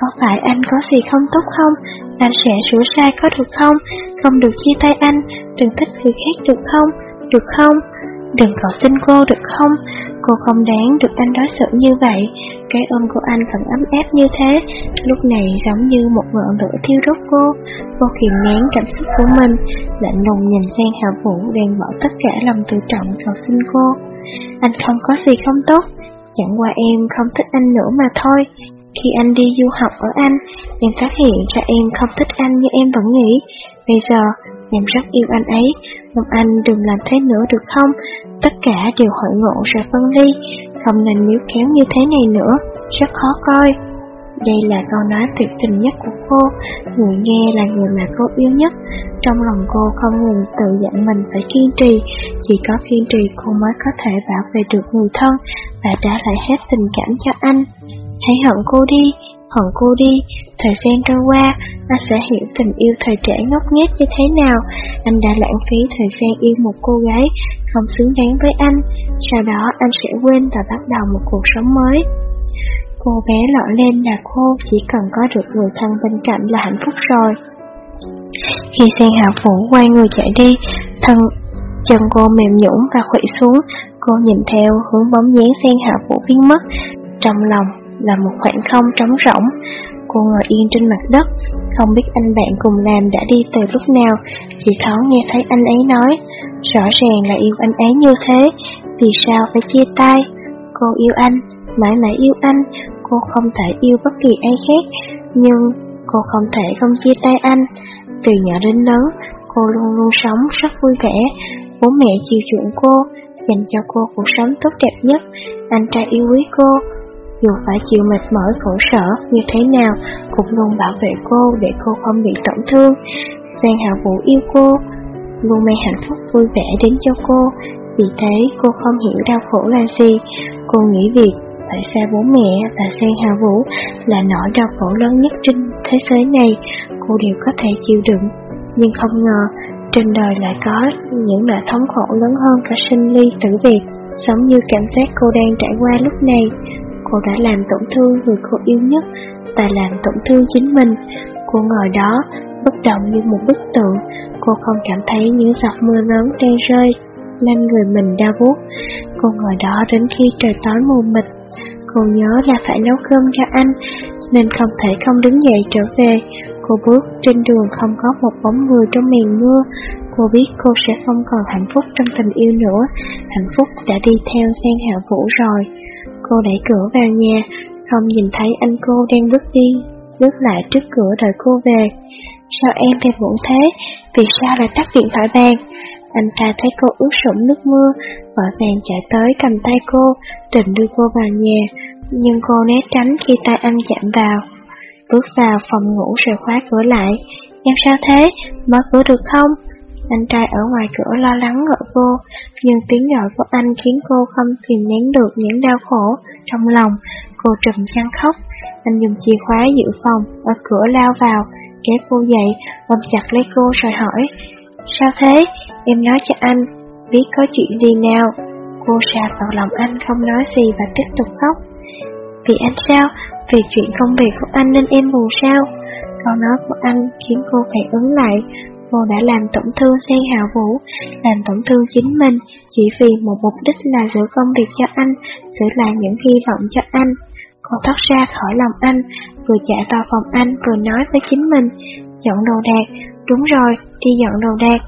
Có phải anh có gì không tốt không? Anh sẽ sửa sai có được không? Không được chia tay anh, đừng thích người khác được không? Được không? Đừng cầu xin cô được không? Cô không đáng được anh đối xử như vậy. Cái ôm của anh vẫn ấm áp như thế, lúc này giống như một ngọn lửa thiêu đốt cô. Cô kìm nén cảm xúc của mình, lạnh lùng nhìn sang Hạ Vũ đang bỏ tất cả lòng tự trọng cầu xin cô. Anh không có gì không tốt, chẳng qua em không thích anh nữa mà thôi. Khi anh đi du học ở Anh, em phát hiện ra em không thích anh như em vẫn nghĩ. Bây giờ, em rất yêu anh ấy, mong anh đừng làm thế nữa được không? Tất cả đều hội ngộ rồi phân ly, không nên níu kéo như thế này nữa, rất khó coi. Đây là câu nói tuyệt tình nhất của cô, người nghe là người mà cô yêu nhất. Trong lòng cô không ngừng tự dặn mình phải kiên trì, chỉ có kiên trì cô mới có thể bảo vệ được người thân và trả lại hết tình cảm cho anh. Hãy hận cô đi, hận cô đi, thời gian trôi qua, anh sẽ hiểu tình yêu thời trẻ ngốc nghếch như thế nào. Anh đã lãng phí thời gian yêu một cô gái không xứng đáng với anh, sau đó anh sẽ quên và bắt đầu một cuộc sống mới. Cô bé lọ lên là cô chỉ cần có được người thân bên cạnh là hạnh phúc rồi. Khi sen hạ phủ quay người chạy đi, thân chân cô mềm nhũn và khuỵu xuống, cô nhìn theo hướng bóng dáng sen hạ phủ biến mất, trong lòng là một khoảng không trống rỗng. Cô ngồi yên trên mặt đất, không biết anh bạn cùng làm đã đi từ lúc nào, chỉ thoáng nghe thấy anh ấy nói, rõ ràng là yêu anh ấy như thế, vì sao phải chia tay? Cô yêu anh, mãi mãi yêu anh, cô không thể yêu bất kỳ ai khác, nhưng cô không thể không chia tay anh. Từ nhỏ đến lớn, cô luôn luôn sống rất vui vẻ, bố mẹ chiều chuộng cô, dành cho cô cuộc sống tốt đẹp nhất, anh trai yêu quý cô, dù phải chịu mệt mỏi khổ sở như thế nào, cũng luôn bảo vệ cô để cô không bị tổn thương. Giang Hạ Vũ yêu cô, luôn mang hạnh phúc vui vẻ đến cho cô. Vì thế cô không hiểu đau khổ là gì. Cô nghĩ việc phải xa bố mẹ và Giang Hạ Vũ là nỗi đau khổ lớn nhất trên thế giới này. Cô đều có thể chịu đựng. Nhưng không ngờ trên đời lại có những loại thống khổ lớn hơn cả sinh ly tử biệt, giống như cảm giác cô đang trải qua lúc này cô đã làm tổn thương người cô yêu nhất và làm tổn thương chính mình. Cô ngồi đó, bất động như một bức tượng, cô không cảm thấy những giọt mưa lớn đang rơi lên người mình đau buốt. Cô ngồi đó đến khi trời tối mù mịt, cô nhớ là phải nấu cơm cho anh, nên không thể không đứng dậy trở về. Cô bước trên đường không có một bóng người trong miền mưa, cô biết cô sẽ không còn hạnh phúc trong tình yêu nữa, hạnh phúc đã đi theo sang Hạ Vũ rồi. Cô đẩy cửa vào nhà, không nhìn thấy anh cô đang bước đi, bước lại trước cửa đợi cô về. Sao em về muộn thế? Vì sao lại tắt điện thoại bàn? Anh ta thấy cô ướt sũng nước mưa, vội vàng chạy tới cầm tay cô, định đưa cô vào nhà, nhưng cô né tránh khi tay anh chạm vào. Bước vào phòng ngủ rồi khóa cửa lại. Em sao thế? Mở cửa được không? Anh trai ở ngoài cửa lo lắng gọi cô, nhưng tiếng gọi của anh khiến cô không kìm nén được những đau khổ trong lòng. Cô trùm chăn khóc. Anh dùng chìa khóa giữ phòng, ở cửa lao vào, kéo cô dậy, ôm chặt lấy cô rồi hỏi. Sao thế? Em nói cho anh, biết có chuyện gì nào? Cô sạp vào lòng anh không nói gì và tiếp tục khóc. Vì anh sao? Vì chuyện công việc của anh nên em buồn sao? Câu nói của anh khiến cô phải ứng lại, cô đã làm tổn thương sang hào Vũ, làm tổn thương chính mình chỉ vì một mục đích là giữ công việc cho anh, giữ lại những hy vọng cho anh. Cô thoát ra khỏi lòng anh, vừa chạy vào phòng anh vừa nói với chính mình, dọn đồ đạc, đúng rồi, đi dọn đồ đạc.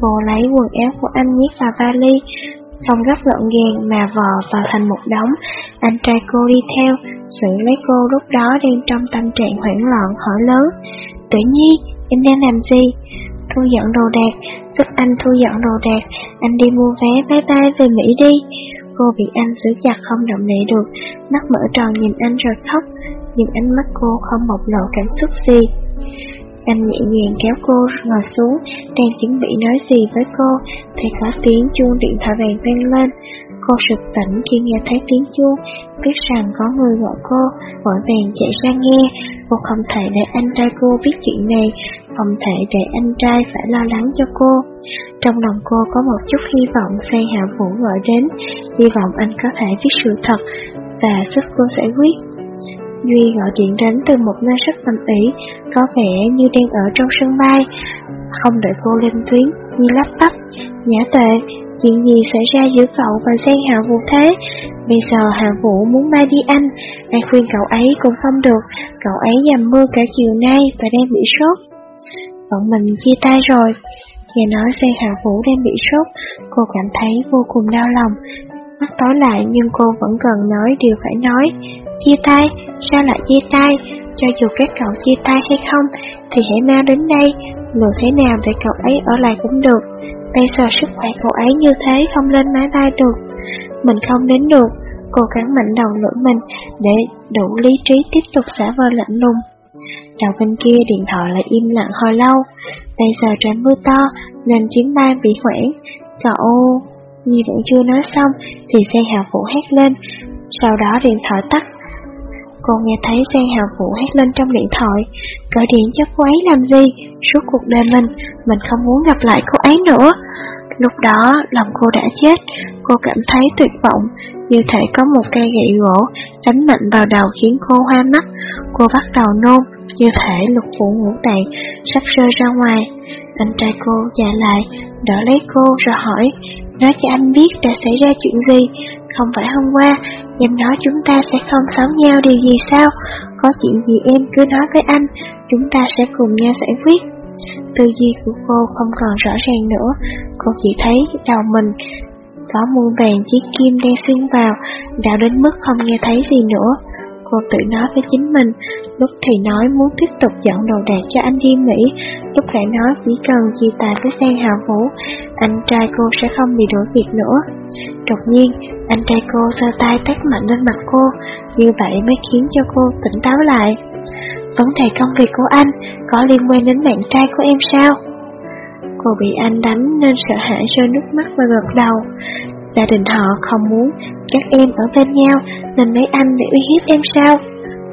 Cô lấy quần áo của anh nhét vào vali, không gấp gọn gàng mà vò vào thành một đống. Anh trai cô đi theo, xử lấy cô lúc đó đang trong tâm trạng hoảng loạn hỏi lớn. Tự nhiên em đang làm gì? thu dọn đồ đạc, giúp anh thu dọn đồ đạc, anh đi mua vé bye bye về Mỹ đi. Cô bị anh giữ chặt không động đậy được, mắt mở tròn nhìn anh rồi khóc, nhưng ánh mắt cô không bộc lộ cảm xúc gì. Anh nhẹ nhàng kéo cô ngồi xuống, đang chuẩn bị nói gì với cô, thì có tiếng chuông điện thoại vàng vang lên. Cô sực tỉnh khi nghe thấy tiếng chuông, biết rằng có người gọi cô, vội vàng chạy ra nghe. Cô không thể để anh trai cô biết chuyện này, không thể để anh trai phải lo lắng cho cô. Trong lòng cô có một chút hy vọng say Hạ Vũ gọi đến, hy vọng anh có thể biết sự thật và giúp cô giải quyết. Duy gọi điện đến từ một nơi rất tâm ý, có vẻ như đang ở trong sân bay. Không đợi cô lên tuyến, như lắp bắp. Nhã tệ, chuyện gì xảy ra giữa cậu và Giang Hạ Vũ thế? Bây giờ Hạ Vũ muốn bay đi anh, ai khuyên cậu ấy cũng không được, cậu ấy dầm mưa cả chiều nay và đang bị sốt. Bọn mình chia tay rồi. Nghe nói xe Hạ Vũ đang bị sốt, cô cảm thấy vô cùng đau lòng, Mắt tối lại nhưng cô vẫn cần nói điều phải nói. Chia tay, sao lại chia tay? Cho dù các cậu chia tay hay không Thì hãy mau đến đây. Lừa thế nào để cậu ấy ở lại cũng được. Bây giờ sức khỏe cậu ấy như thế Không lên máy bay được. Mình không đến được. Cô cắn mạnh đầu lưỡi mình Để đủ lý trí tiếp tục xả vờ lạnh lùng. Đầu bên kia điện thoại lại im lặng hồi lâu. Bây giờ trời mưa to Nên chuyến bay bị hoãn Cậu Nhi vẫn chưa nói xong thì xe hào phụ hét lên, sau đó điện thoại tắt. Cô nghe thấy xe hào phụ hét lên trong điện thoại, gọi điện cho cô ấy làm gì, suốt cuộc đời mình, mình không muốn gặp lại cô ấy nữa. Lúc đó, lòng cô đã chết, cô cảm thấy tuyệt vọng, như thể có một cây gậy gỗ đánh mạnh vào đầu khiến cô hoa mắt. Cô bắt đầu nôn, như thể lục phủ ngũ tạng sắp rơi ra ngoài. Anh trai cô dạ lại, đỡ lấy cô rồi hỏi, nói cho anh biết đã xảy ra chuyện gì, không phải hôm qua, em nói chúng ta sẽ không sống nhau điều gì sao, có chuyện gì em cứ nói với anh, chúng ta sẽ cùng nhau giải quyết. Tư duy của cô không còn rõ ràng nữa, cô chỉ thấy đầu mình có muôn vàng chiếc kim đang xuyên vào, đau đến mức không nghe thấy gì nữa. Cô tự nói với chính mình, lúc thì nói muốn tiếp tục dọn đồ đạc cho anh đi Mỹ, lúc lại nói chỉ cần chia tay với Giang Hào Vũ, anh trai cô sẽ không bị đuổi việc nữa. Đột nhiên, anh trai cô giơ tay tác mạnh lên mặt cô, như vậy mới khiến cho cô tỉnh táo lại. Vấn đề công việc của anh có liên quan đến bạn trai của em sao? Cô bị anh đánh nên sợ hãi rơi nước mắt và gật đầu. Gia đình họ không muốn các em ở bên nhau nên lấy anh để uy hiếp em sao?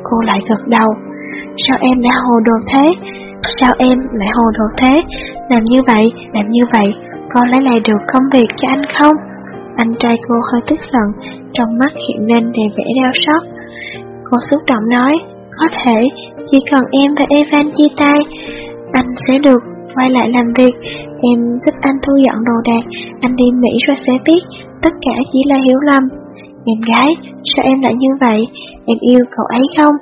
Cô lại gật đầu. Sao em đã hồ đồ thế? Sao em lại hồ đồ thế? Làm như vậy, làm như vậy, có lấy lại được công việc cho anh không? Anh trai cô hơi tức giận, trong mắt hiện lên đầy vẻ đau xót. Cô xúc động nói, có thể, chỉ cần em và Evan chia tay, anh sẽ được quay lại làm việc. Em giúp anh thu dọn đồ đạc, anh đi Mỹ rồi sẽ biết, tất cả chỉ là hiểu lầm. Em gái, sao em lại như vậy? Em yêu cậu ấy không?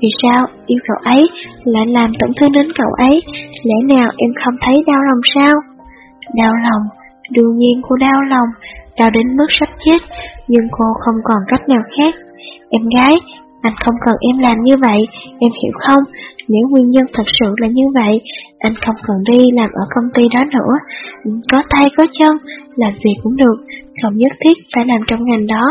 Vì sao yêu cậu ấy lại làm tổn thương đến cậu ấy? Lẽ nào em không thấy đau lòng sao? Đau lòng, đương nhiên cô đau lòng, đau đến mức sắp chết, nhưng cô không còn cách nào khác. Em gái, anh không cần em làm như vậy, em hiểu không? Nếu nguyên nhân thật sự là như vậy, anh không cần đi làm ở công ty đó nữa. Có tay có chân, làm gì cũng được, không nhất thiết phải làm trong ngành đó.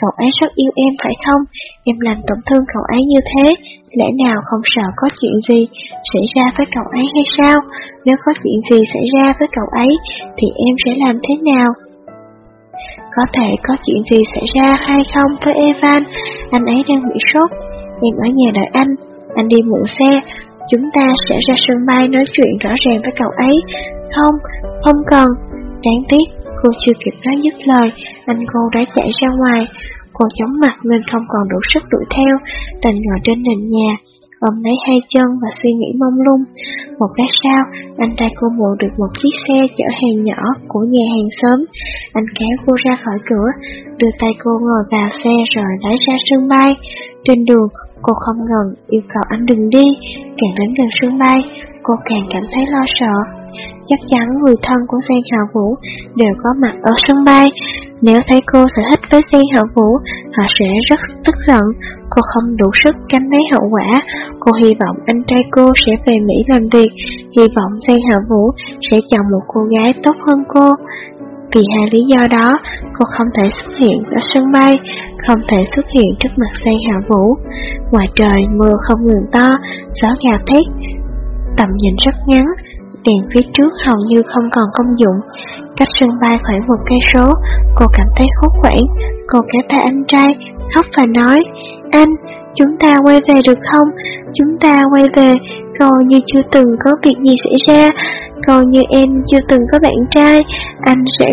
Cậu ấy rất yêu em phải không? Em làm tổn thương cậu ấy như thế, lẽ nào không sợ có chuyện gì xảy ra với cậu ấy hay sao? Nếu có chuyện gì xảy ra với cậu ấy, thì em sẽ làm thế nào? Có thể có chuyện gì xảy ra hay không với Evan, anh ấy đang bị sốt, em ở nhà đợi anh, anh đi mượn xe, chúng ta sẽ ra sân bay nói chuyện rõ ràng với cậu ấy. Không, không cần, đáng tiếc, cô chưa kịp nói dứt lời, anh cô đã chạy ra ngoài, cô chóng mặt nên không còn đủ sức đuổi theo, đành ngồi trên nền nhà ôm lấy hai chân và suy nghĩ mông lung. Một lát sau, anh trai cô mượn được một chiếc xe chở hàng nhỏ của nhà hàng xóm. Anh kéo cô ra khỏi cửa, đưa tay cô ngồi vào xe rồi lái ra sân bay. Trên đường, cô không ngừng yêu cầu anh đừng đi, càng đến gần sân bay, cô càng cảm thấy lo sợ. Chắc chắn người thân của Giang Hạo Vũ đều có mặt ở sân bay. Nếu thấy cô sở thích với Giang Hạo Vũ, họ sẽ rất tức giận. Cô không đủ sức tránh lấy hậu quả. Cô hy vọng anh trai cô sẽ về Mỹ làm việc. Hy vọng Giang Hạo Vũ sẽ chọn một cô gái tốt hơn cô. Vì hai lý do đó, cô không thể xuất hiện ở sân bay, không thể xuất hiện trước mặt Giang Hạ Vũ. Ngoài trời mưa không ngừng to, gió gào thét, tầm nhìn rất ngắn, đèn phía trước hầu như không còn công dụng. Cách sân bay khoảng một cây số, cô cảm thấy khốn quảng, cô kéo tay anh trai, khóc và nói, anh, chúng ta quay về được không? Chúng ta quay về, coi như chưa từng có việc gì xảy ra, coi như em chưa từng có bạn trai, anh sẽ...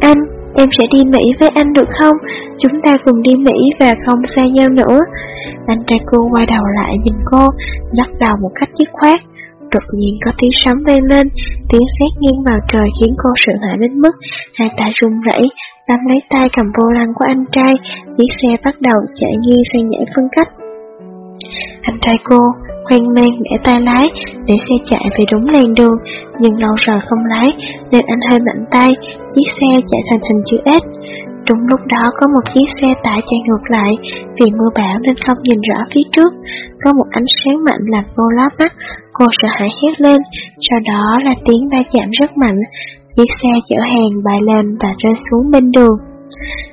Anh, em sẽ đi Mỹ với anh được không? Chúng ta cùng đi Mỹ và không xa nhau nữa. Anh trai cô quay đầu lại nhìn cô, lắc đầu một cách dứt khoát. Đột nhiên có tiếng sấm vang lên, tiếng sét nghiêng vào trời khiến cô sợ hãi đến mức hai tay run rẩy, nắm lấy tay cầm vô lăng của anh trai, chiếc xe bắt đầu chạy nghiêng sang nhảy phân cách. Anh trai cô hoang mang để tay lái để xe chạy về đúng làn đường, nhưng lâu rồi không lái nên anh hơi mạnh tay, chiếc xe chạy thành hình chữ S. Đúng lúc đó có một chiếc xe tải chạy ngược lại, vì mưa bão nên không nhìn rõ phía trước. Có một ánh sáng mạnh làm cô lóa mắt, cô sợ hãi hét lên, sau đó là tiếng va chạm rất mạnh. Chiếc xe chở hàng bay lên và rơi xuống bên đường.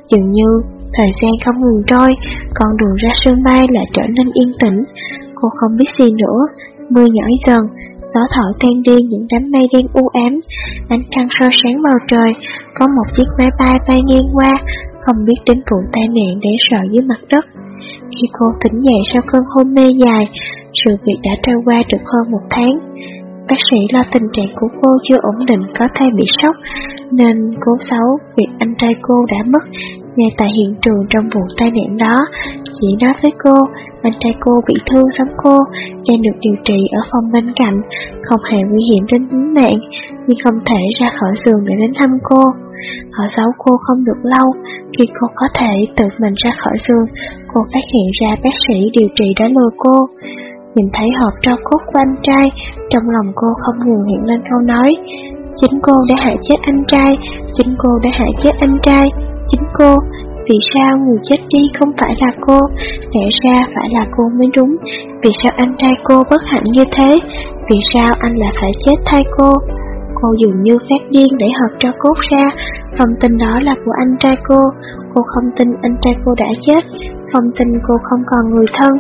Dường như thời gian không ngừng trôi, con đường ra sân bay lại trở nên yên tĩnh. Cô không biết gì nữa, mưa nhỏ dần, gió thổi tan đi những đám mây đen u ám, ánh trăng soi sáng bầu trời, có một chiếc máy bay bay ngang qua, không biết đến vụ tai nạn để sợ dưới mặt đất. Khi cô tỉnh dậy sau cơn hôn mê dài, sự việc đã trôi qua được hơn một tháng. Bác sĩ lo tình trạng của cô chưa ổn định có thể bị sốc, nên cố xấu việc anh trai cô đã mất ngay tại hiện trường trong vụ tai nạn đó. Chỉ nói với cô, anh trai cô bị thương giống cô, đang được điều trị ở phòng bên cạnh, không hề nguy hiểm đến tính mạng, nhưng không thể ra khỏi giường để đến thăm cô. Họ giấu cô không được lâu, khi cô có thể tự mình ra khỏi giường, cô phát hiện ra bác sĩ điều trị đã lừa cô. Nhìn thấy hộp tro cốt của anh trai, trong lòng cô không ngừng hiện lên câu nói, chính cô đã hại chết anh trai, chính cô đã hại chết anh trai, chính cô, vì sao người chết đi không phải là cô, lẽ ra phải là cô mới đúng, vì sao anh trai cô bất hạnh như thế, vì sao anh lại phải chết thay cô. Cô dường như phát điên để hợp cho cốt ra, không tin đó là của anh trai cô, cô không tin anh trai cô đã chết, không tin cô không còn người thân,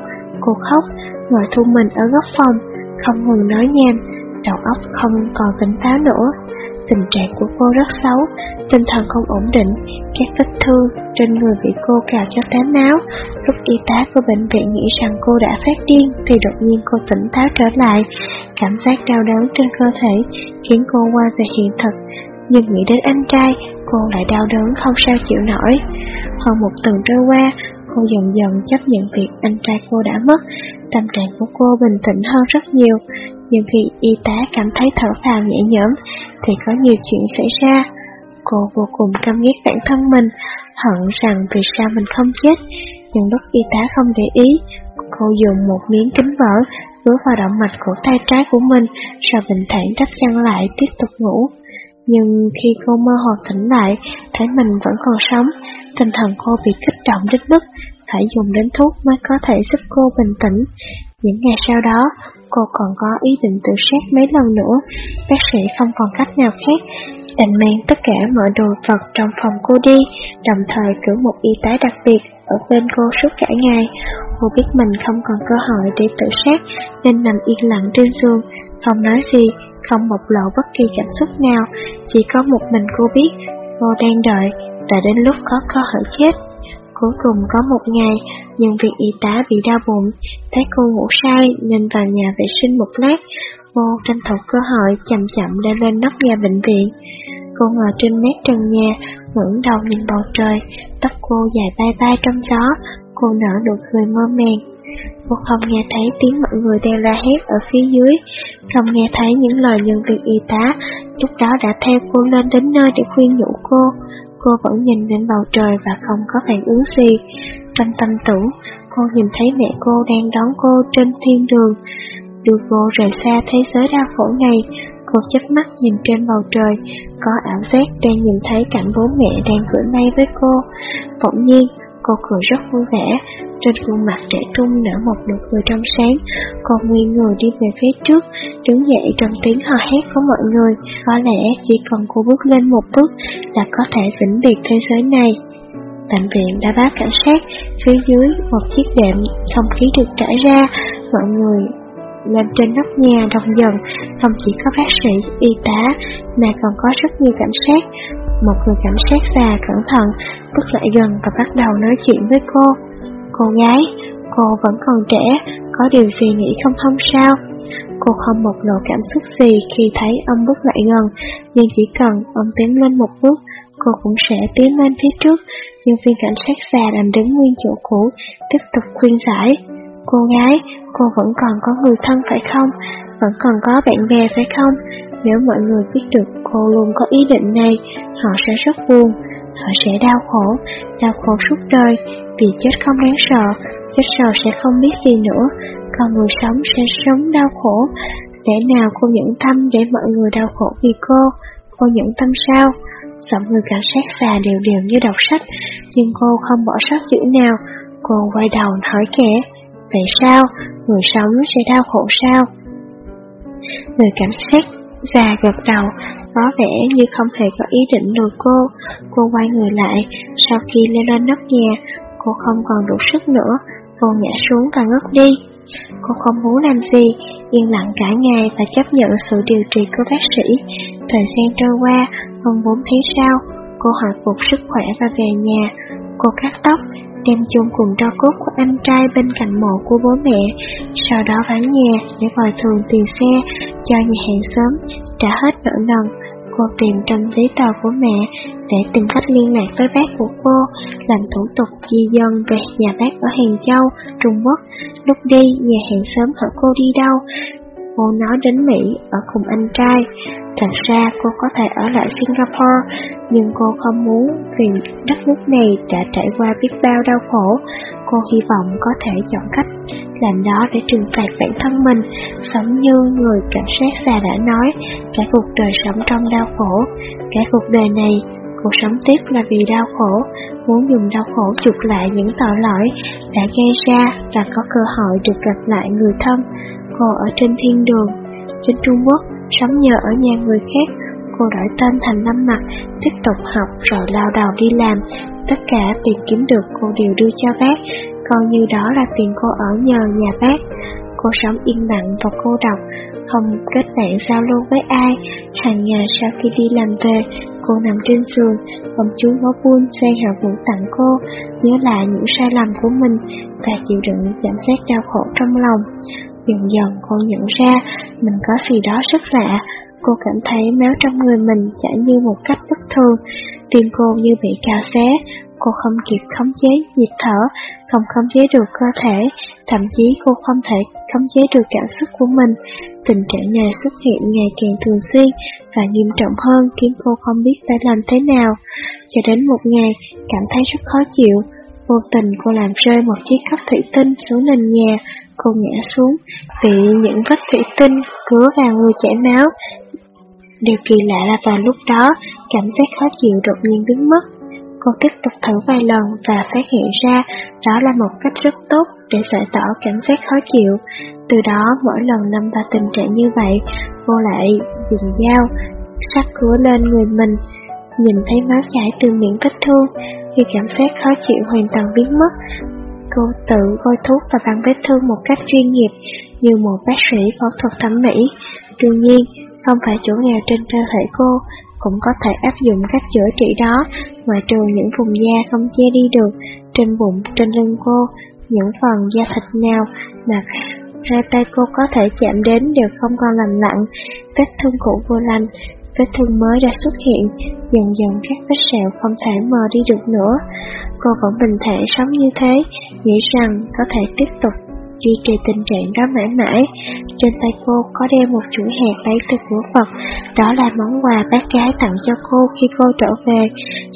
cô khóc, ngồi thu mình ở góc phòng, không ngừng nói nhem đầu óc không còn tỉnh táo nữa. Tình trạng của cô rất xấu, tinh thần không ổn định, các vết thương trên người bị cô cào cho tám máu. Lúc y tá của bệnh viện nghĩ rằng cô đã phát điên thì đột nhiên cô tỉnh táo trở lại. Cảm giác đau đớn trên cơ thể khiến cô qua về hiện thực, nhưng nghĩ đến anh trai, cô lại đau đớn không sao chịu nổi. Hơn một tuần trôi qua, cô dần dần chấp nhận việc anh trai cô đã mất. Tâm trạng của cô bình tĩnh hơn rất nhiều, nhưng khi y tá cảm thấy thở phào nhẹ nhõm, thì có nhiều chuyện xảy ra. Cô vô cùng căm ghét bản thân mình, hận rằng vì sao mình không chết. Nhưng lúc y tá không để ý, cô dùng một miếng kính vỡ vứa vào động mạch của tay trái của mình, rồi bình thản đắp chăn lại tiếp tục ngủ. Nhưng khi cô mơ hồ tỉnh lại, thấy mình vẫn còn sống, tinh thần cô bị kích động đến mức phải dùng đến thuốc mới có thể giúp cô bình tĩnh. Những ngày sau đó, cô còn có ý định tự sát mấy lần nữa, bác sĩ không còn cách nào khác, đành mang tất cả mọi đồ vật trong phòng cô đi, đồng thời cử một y tá đặc biệt ở bên cô suốt cả ngày. Cô biết mình không còn cơ hội để tự sát, nên nằm yên lặng trên giường, không nói gì, không bộc lộ bất kỳ cảm xúc nào, chỉ có một mình cô biết, cô đang đợi, đợi đến lúc có cơ hội chết. Cuối cùng có một ngày, nhân viên y tá bị đau bụng, thấy cô ngủ say nên vào nhà vệ sinh một lát. Cô tranh thủ cơ hội chậm chậm leo lên nóc nhà bệnh viện. Cô ngồi trên mép trần nhà, ngẩng đầu nhìn bầu trời, tóc cô dài bay bay trong gió, cô nở nụ cười mơ màng. Cô không nghe thấy tiếng mọi người đang la hét ở phía dưới, không nghe thấy những lời nhân viên y tá, lúc đó đã theo cô lên đến nơi để khuyên nhủ cô. Cô vẫn nhìn lên bầu trời và không có phản ứng gì. Trong tâm tưởng, cô nhìn thấy mẹ cô đang đón cô trên thiên đường, đưa cô rời xa thế giới đau khổ này. Cô chớp mắt nhìn trên bầu trời, có ảo giác đang nhìn thấy cảnh bố mẹ đang gửi may với cô. Bỗng nhiên, cô cười rất vui vẻ, trên khuôn mặt trẻ trung nở một nụ cười trong sáng. Cô nguyên người đi về phía trước, đứng dậy trong tiếng hò hét của mọi người. Có lẽ chỉ cần cô bước lên một bước là có thể vĩnh biệt thế giới này. Bệnh viện đã báo cảnh sát, phía dưới một chiếc đệm không khí được trải ra, mọi người lên trên nóc nhà đông dần, không chỉ có bác sĩ, y tá, mà còn có rất nhiều cảnh sát. Một người cảnh sát già cẩn thận, bước lại gần và bắt đầu nói chuyện với cô. Cô gái, cô vẫn còn trẻ, có điều gì nghĩ không thông sao? Cô không một lộ cảm xúc gì khi thấy ông bước lại gần, nhưng chỉ cần ông tiến lên một bước, cô cũng sẽ tiến lên phía trước. Nhưng viên cảnh sát già làm đứng nguyên chỗ cũ, tiếp tục khuyên giải. Cô gái, cô vẫn còn có người thân phải không? Vẫn còn có bạn bè phải không? Nếu mọi người biết được cô luôn có ý định này, họ sẽ rất buồn. Họ sẽ đau khổ, đau khổ suốt đời, vì chết không đáng sợ, chết rồi sẽ không biết gì nữa, còn người sống sẽ sống đau khổ. Lẽ nào cô nhẫn tâm để mọi người đau khổ vì cô? Cô nhẫn tâm sao? Giọng người cảnh sát già đều đều như đọc sách, nhưng cô không bỏ sót chữ nào. Cô quay đầu hỏi kẻ, vậy sao? Người sống sẽ đau khổ sao? Người cảnh sát già gật đầu, có vẻ như không hề có ý định lừa cô. Cô quay người lại, sau khi leo lên nóc nhà, cô không còn đủ sức nữa, cô ngã xuống và ngất đi. Cô không muốn làm gì, yên lặng cả ngày và chấp nhận sự điều trị của bác sĩ. Thời gian trôi qua, hơn 4 tháng sau, cô hồi phục sức khỏe và về nhà. Cô cắt tóc, đem chung cùng tro cốt của anh trai bên cạnh mộ của bố mẹ, sau đó vắng nhà để bồi thường tiền xe cho nhà hàng sớm trả hết nợ nần. Cô tìm trong giấy tờ của mẹ để tìm cách liên lạc với bác của cô, làm thủ tục di dân về nhà bác ở Hàng Châu, Trung Quốc. Lúc đi, nhà hàng sớm hỏi cô đi đâu, Cô nói đến Mỹ ở cùng anh trai. Thật ra cô có thể ở lại Singapore, nhưng cô không muốn vì đất nước này đã trải qua biết bao đau khổ. Cô hy vọng có thể chọn cách làm đó để trừng phạt bản thân mình, sống như người cảnh sát già đã nói, cả cuộc đời sống trong đau khổ, cả cuộc đời này cuộc sống tiếp là vì đau khổ, muốn dùng đau khổ chuộc lại những tội lỗi đã gây ra và có cơ hội được gặp lại người thân cô ở trên thiên đường. Trên Trung Quốc, sống nhờ ở nhà người khác, cô đổi tên thành năm Mặt, tiếp tục học rồi lao đầu đi làm. Tất cả tiền kiếm được cô đều đưa cho bác, coi như đó là tiền cô ở nhờ nhà bác. Cô sống yên lặng và cô độc, không kết bạn giao lưu với ai. Hàng ngày sau khi đi làm về, cô nằm trên giường, ông chú ngó buôn xây hạ vũ tặng cô, nhớ lại những sai lầm của mình và chịu đựng cảm giác đau khổ trong lòng. Dần dần cô nhận ra mình có gì đó rất lạ, cô cảm thấy máu trong người mình chảy như một cách bất thường, tim cô như bị cào xé, cô không kịp khống chế nhịp thở, không khống chế được cơ thể, thậm chí cô không thể khống chế được cảm xúc của mình. Tình trạng này xuất hiện ngày càng thường xuyên và nghiêm trọng hơn khiến cô không biết phải làm thế nào. Cho đến một ngày, cảm thấy rất khó chịu, vô tình cô làm rơi một chiếc cốc thủy tinh xuống nền nhà, cô ngã xuống, bị những vết thủy tinh cứa vào người chảy máu. Điều kỳ lạ là vào lúc đó, cảm giác khó chịu đột nhiên biến mất. Cô tiếp tục thử vài lần và phát hiện ra đó là một cách rất tốt để giải tỏa cảm giác khó chịu. Từ đó, mỗi lần lâm vào tình trạng như vậy, cô lại dùng dao, sắc cứa lên người mình, nhìn thấy máu chảy từ miệng vết thương, khi cảm giác khó chịu hoàn toàn biến mất, cô tự bôi thuốc và băng vết thương một cách chuyên nghiệp như một bác sĩ phẫu thuật thẩm mỹ. Đương nhiên, không phải chỗ nào trên cơ thể cô cũng có thể áp dụng cách chữa trị đó, ngoại trừ những vùng da không che đi được, trên bụng, trên lưng cô, những phần da thịt nào mà hai tay cô có thể chạm đến đều không còn lành lặn, vết thương cũ vô lành, vết thương mới đã xuất hiện, dần dần các vết sẹo không thể mờ đi được nữa. Cô vẫn bình thản sống như thế, nghĩ rằng có thể tiếp tục duy trì tình trạng đó mãi mãi. Trên tay cô có đeo một chuỗi hạt lấy từ của Phật, đó là món quà bác gái tặng cho cô khi cô trở về.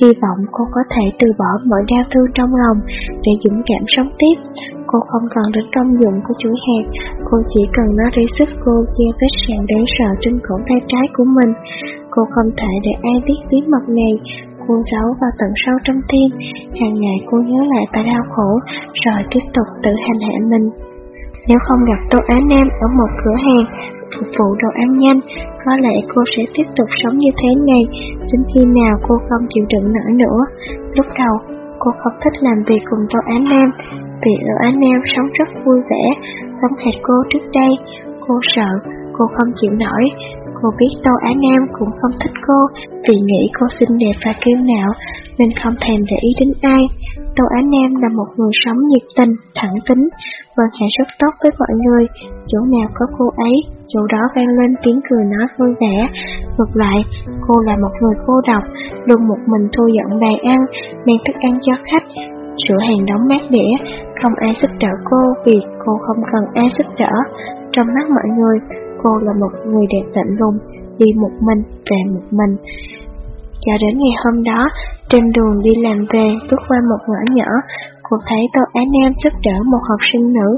Hy vọng cô có thể từ bỏ mọi đau thương trong lòng để dũng cảm sống tiếp. Cô không cần đến công dụng của chuỗi hạt, cô chỉ cần nó để giúp cô che vết sẹo đáng sợ trên cổ tay trái của mình. Cô không thể để ai biết bí mật này, cô giấu vào tận sâu trong tim. Hàng ngày cô nhớ lại ta đau khổ, rồi tiếp tục tự hành hạ mình. Nếu không gặp Tô Á Nam ở một cửa hàng phục vụ đồ ăn nhanh, có lẽ cô sẽ tiếp tục sống như thế này, đến khi nào cô không chịu đựng nổi nữa. Lúc đầu, cô không thích làm việc cùng Tô Á Nam, vì ở Á Nam sống rất vui vẻ, giống hệt cô trước đây. Cô sợ, cô không chịu nổi, cô biết Tô Á Nam cũng không thích cô vì nghĩ cô xinh đẹp và kiêu ngạo nên không thèm để ý đến ai. Tô Á Nam là một người sống nhiệt tình, thẳng tính, quan hệ rất tốt với mọi người, chỗ nào có cô ấy, chỗ đó vang lên tiếng cười nói vui vẻ. Ngược lại, cô là một người cô độc, luôn một mình thu dọn bàn ăn, mang thức ăn cho khách, sửa hàng đóng mát đĩa, không ai giúp đỡ cô vì cô không cần ai giúp đỡ. Trong mắt mọi người, cô là một người đẹp lạnh lùng, đi một mình, về một mình. Cho đến ngày hôm đó, trên đường đi làm về, bước qua một ngõ nhỏ, cô thấy Tô Á Nam giúp đỡ một học sinh nữ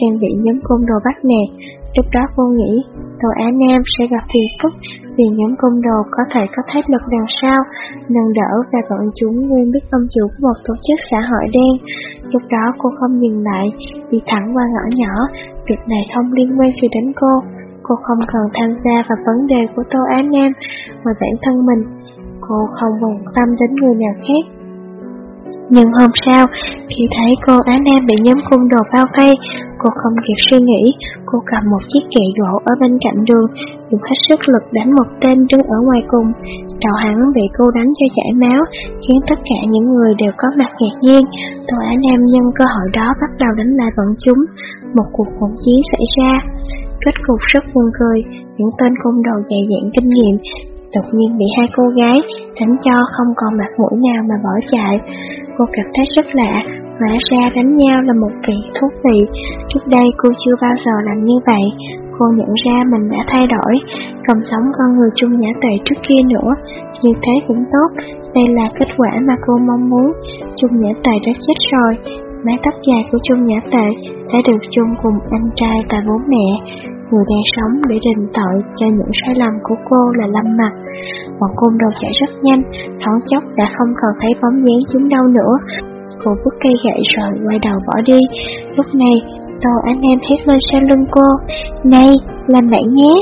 đang bị nhóm côn đồ bắt nạt. Lúc đó cô nghĩ Tô Á Nam sẽ gặp phiền phức vì nhóm côn đồ có thể có thế lực đằng sau, nâng đỡ và bọn chúng nguyên biết ông chủ của một tổ chức xã hội đen. Lúc đó cô không nhìn lại, đi thẳng qua ngõ nhỏ, việc này không liên quan gì đến cô. Cô không cần tham gia vào vấn đề của Tô Á Nam mà bản thân mình. Cô không quan tâm đến người nào khác. Nhưng hôm sau, khi thấy cô Á Nam bị nhóm cung đồ bao vây, cô không kịp suy nghĩ, cô cầm một chiếc kệ gỗ ở bên cạnh đường, dùng hết sức lực đánh một tên đứng ở ngoài cùng. Đầu hắn bị cô đánh cho chảy máu, khiến tất cả những người đều có mặt ngạc nhiên. Tô Á Nam nhân cơ hội đó bắt đầu đánh lại bọn chúng. Một cuộc hỗn chiến xảy ra. Kết cục rất buồn cười, những tên cung đồ dày dạn kinh nghiệm đột nhiên bị hai cô gái đánh cho không còn mặt mũi nào mà bỏ chạy. Cô cảm thấy rất lạ, hóa ra đánh nhau là một kỳ thú vị. Trước đây cô chưa bao giờ làm như vậy. Cô nhận ra mình đã thay đổi, không sống con người chung nhã tệ trước kia nữa. Như thế cũng tốt, đây là kết quả mà cô mong muốn. Chung nhã tệ đã chết rồi, mái tóc dài của Chung Nhã Tệ đã được chung cùng anh trai và bố mẹ người đang sống để đền tội cho những sai lầm của cô là Lâm Mặt. Bọn côn đồ chạy rất nhanh, thoáng chốc đã không còn thấy bóng dáng chúng đâu nữa. Cô bước cây gậy rồi quay đầu bỏ đi. Lúc này, Tô anh Em hét lên sau lưng cô, Này, làm bạn nhé!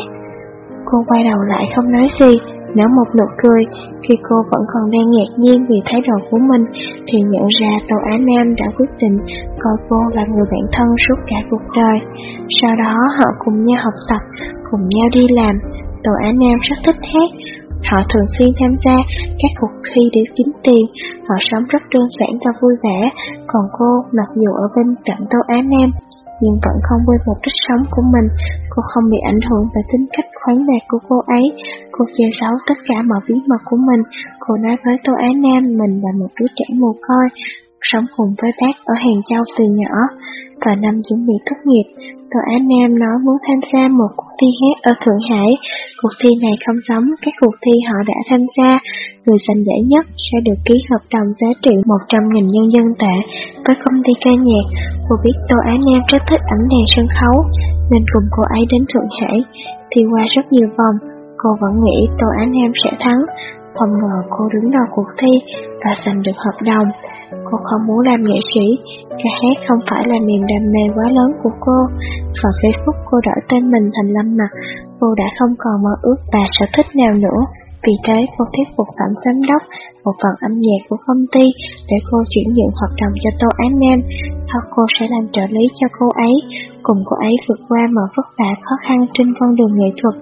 Cô quay đầu lại không nói gì, nở một nụ cười, khi cô vẫn còn đang ngạc nhiên vì thái độ của mình, thì nhận ra Tô Á Nam đã quyết định coi cô là người bạn thân suốt cả cuộc đời. Sau đó họ cùng nhau học tập, cùng nhau đi làm. Tô Á Nam rất thích hát, Họ thường xuyên tham gia các cuộc thi để kiếm tiền, họ sống rất đơn giản và vui vẻ, còn cô mặc dù ở bên cạnh Tô Á Nam nhưng vẫn không quên mục đích sống của mình. Cô không bị ảnh hưởng bởi tính cách khoáng đạt của cô ấy. Cô che giấu tất cả mọi bí mật của mình. Cô nói với Tô Á Nam mình là một đứa trẻ mồ côi, sống cùng với bác ở Hàng Châu từ nhỏ. Vào năm chuẩn bị tốt nghiệp, Tô Á Nam nói muốn tham gia một cuộc thi hát ở Thượng Hải. Cuộc thi này không giống các cuộc thi họ đã tham gia. Người giành giải nhất sẽ được ký hợp đồng giá trị 100.000 nhân dân tệ với công ty ca nhạc. Cô biết Tô Á Nam rất thích ảnh đèn sân khấu, nên cùng cô ấy đến Thượng Hải. Thì qua rất nhiều vòng, cô vẫn nghĩ Tô Á Nam sẽ thắng. Không ngờ cô đứng đầu cuộc thi và giành được hợp đồng. Cô không muốn làm nghệ sĩ, ca hát không phải là niềm đam mê quá lớn của cô. Vào Facebook cô đổi tên mình thành Lâm Mặt, cô đã không còn mơ ước và sở thích nào nữa. Vì thế cô thuyết phục tổng giám đốc một phần âm nhạc của công ty để cô chuyển nhượng hợp đồng cho Tô Án Nam. Sau cô sẽ làm trợ lý cho cô ấy, cùng cô ấy vượt qua mọi vất vả khó khăn trên con đường nghệ thuật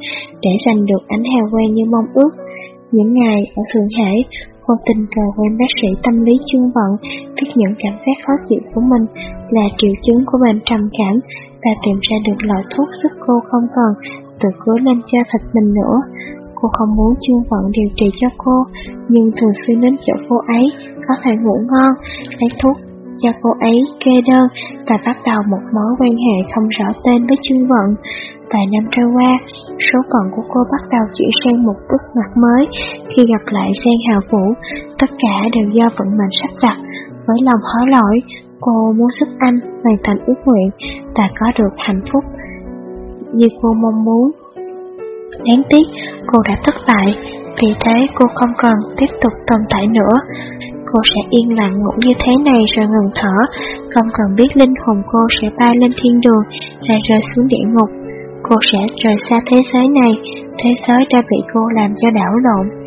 để giành được ánh hào quang như mong ước. Những ngày ở Thượng Hải, Vô tình cờ quen bác sĩ tâm lý chương vận, biết những cảm giác khó chịu của mình là triệu chứng của bệnh trầm cảm và tìm ra được loại thuốc giúp cô không còn tự cố lên cho thịt mình nữa. Cô không muốn chương vận điều trị cho cô, nhưng thường xuyên đến chỗ cô ấy, có thể ngủ ngon, lấy thuốc cho cô ấy kê đơn và bắt đầu một mối quan hệ không rõ tên với chương vận. Vài năm trôi qua, số phận của cô bắt đầu chuyển sang một bước ngoặt mới khi gặp lại Giang Hào Vũ. Tất cả đều do vận mệnh sắp đặt. Với lòng hối lỗi, cô muốn giúp anh hoàn thành ước nguyện và có được hạnh phúc như cô mong muốn. Đáng tiếc, cô đã thất bại, vì thế cô không còn tiếp tục tồn tại nữa. Cô sẽ yên lặng ngủ như thế này rồi ngừng thở, không cần biết linh hồn cô sẽ bay lên thiên đường hay rơi xuống địa ngục. Cô sẽ rời xa thế giới này, thế giới đã bị cô làm cho đảo lộn.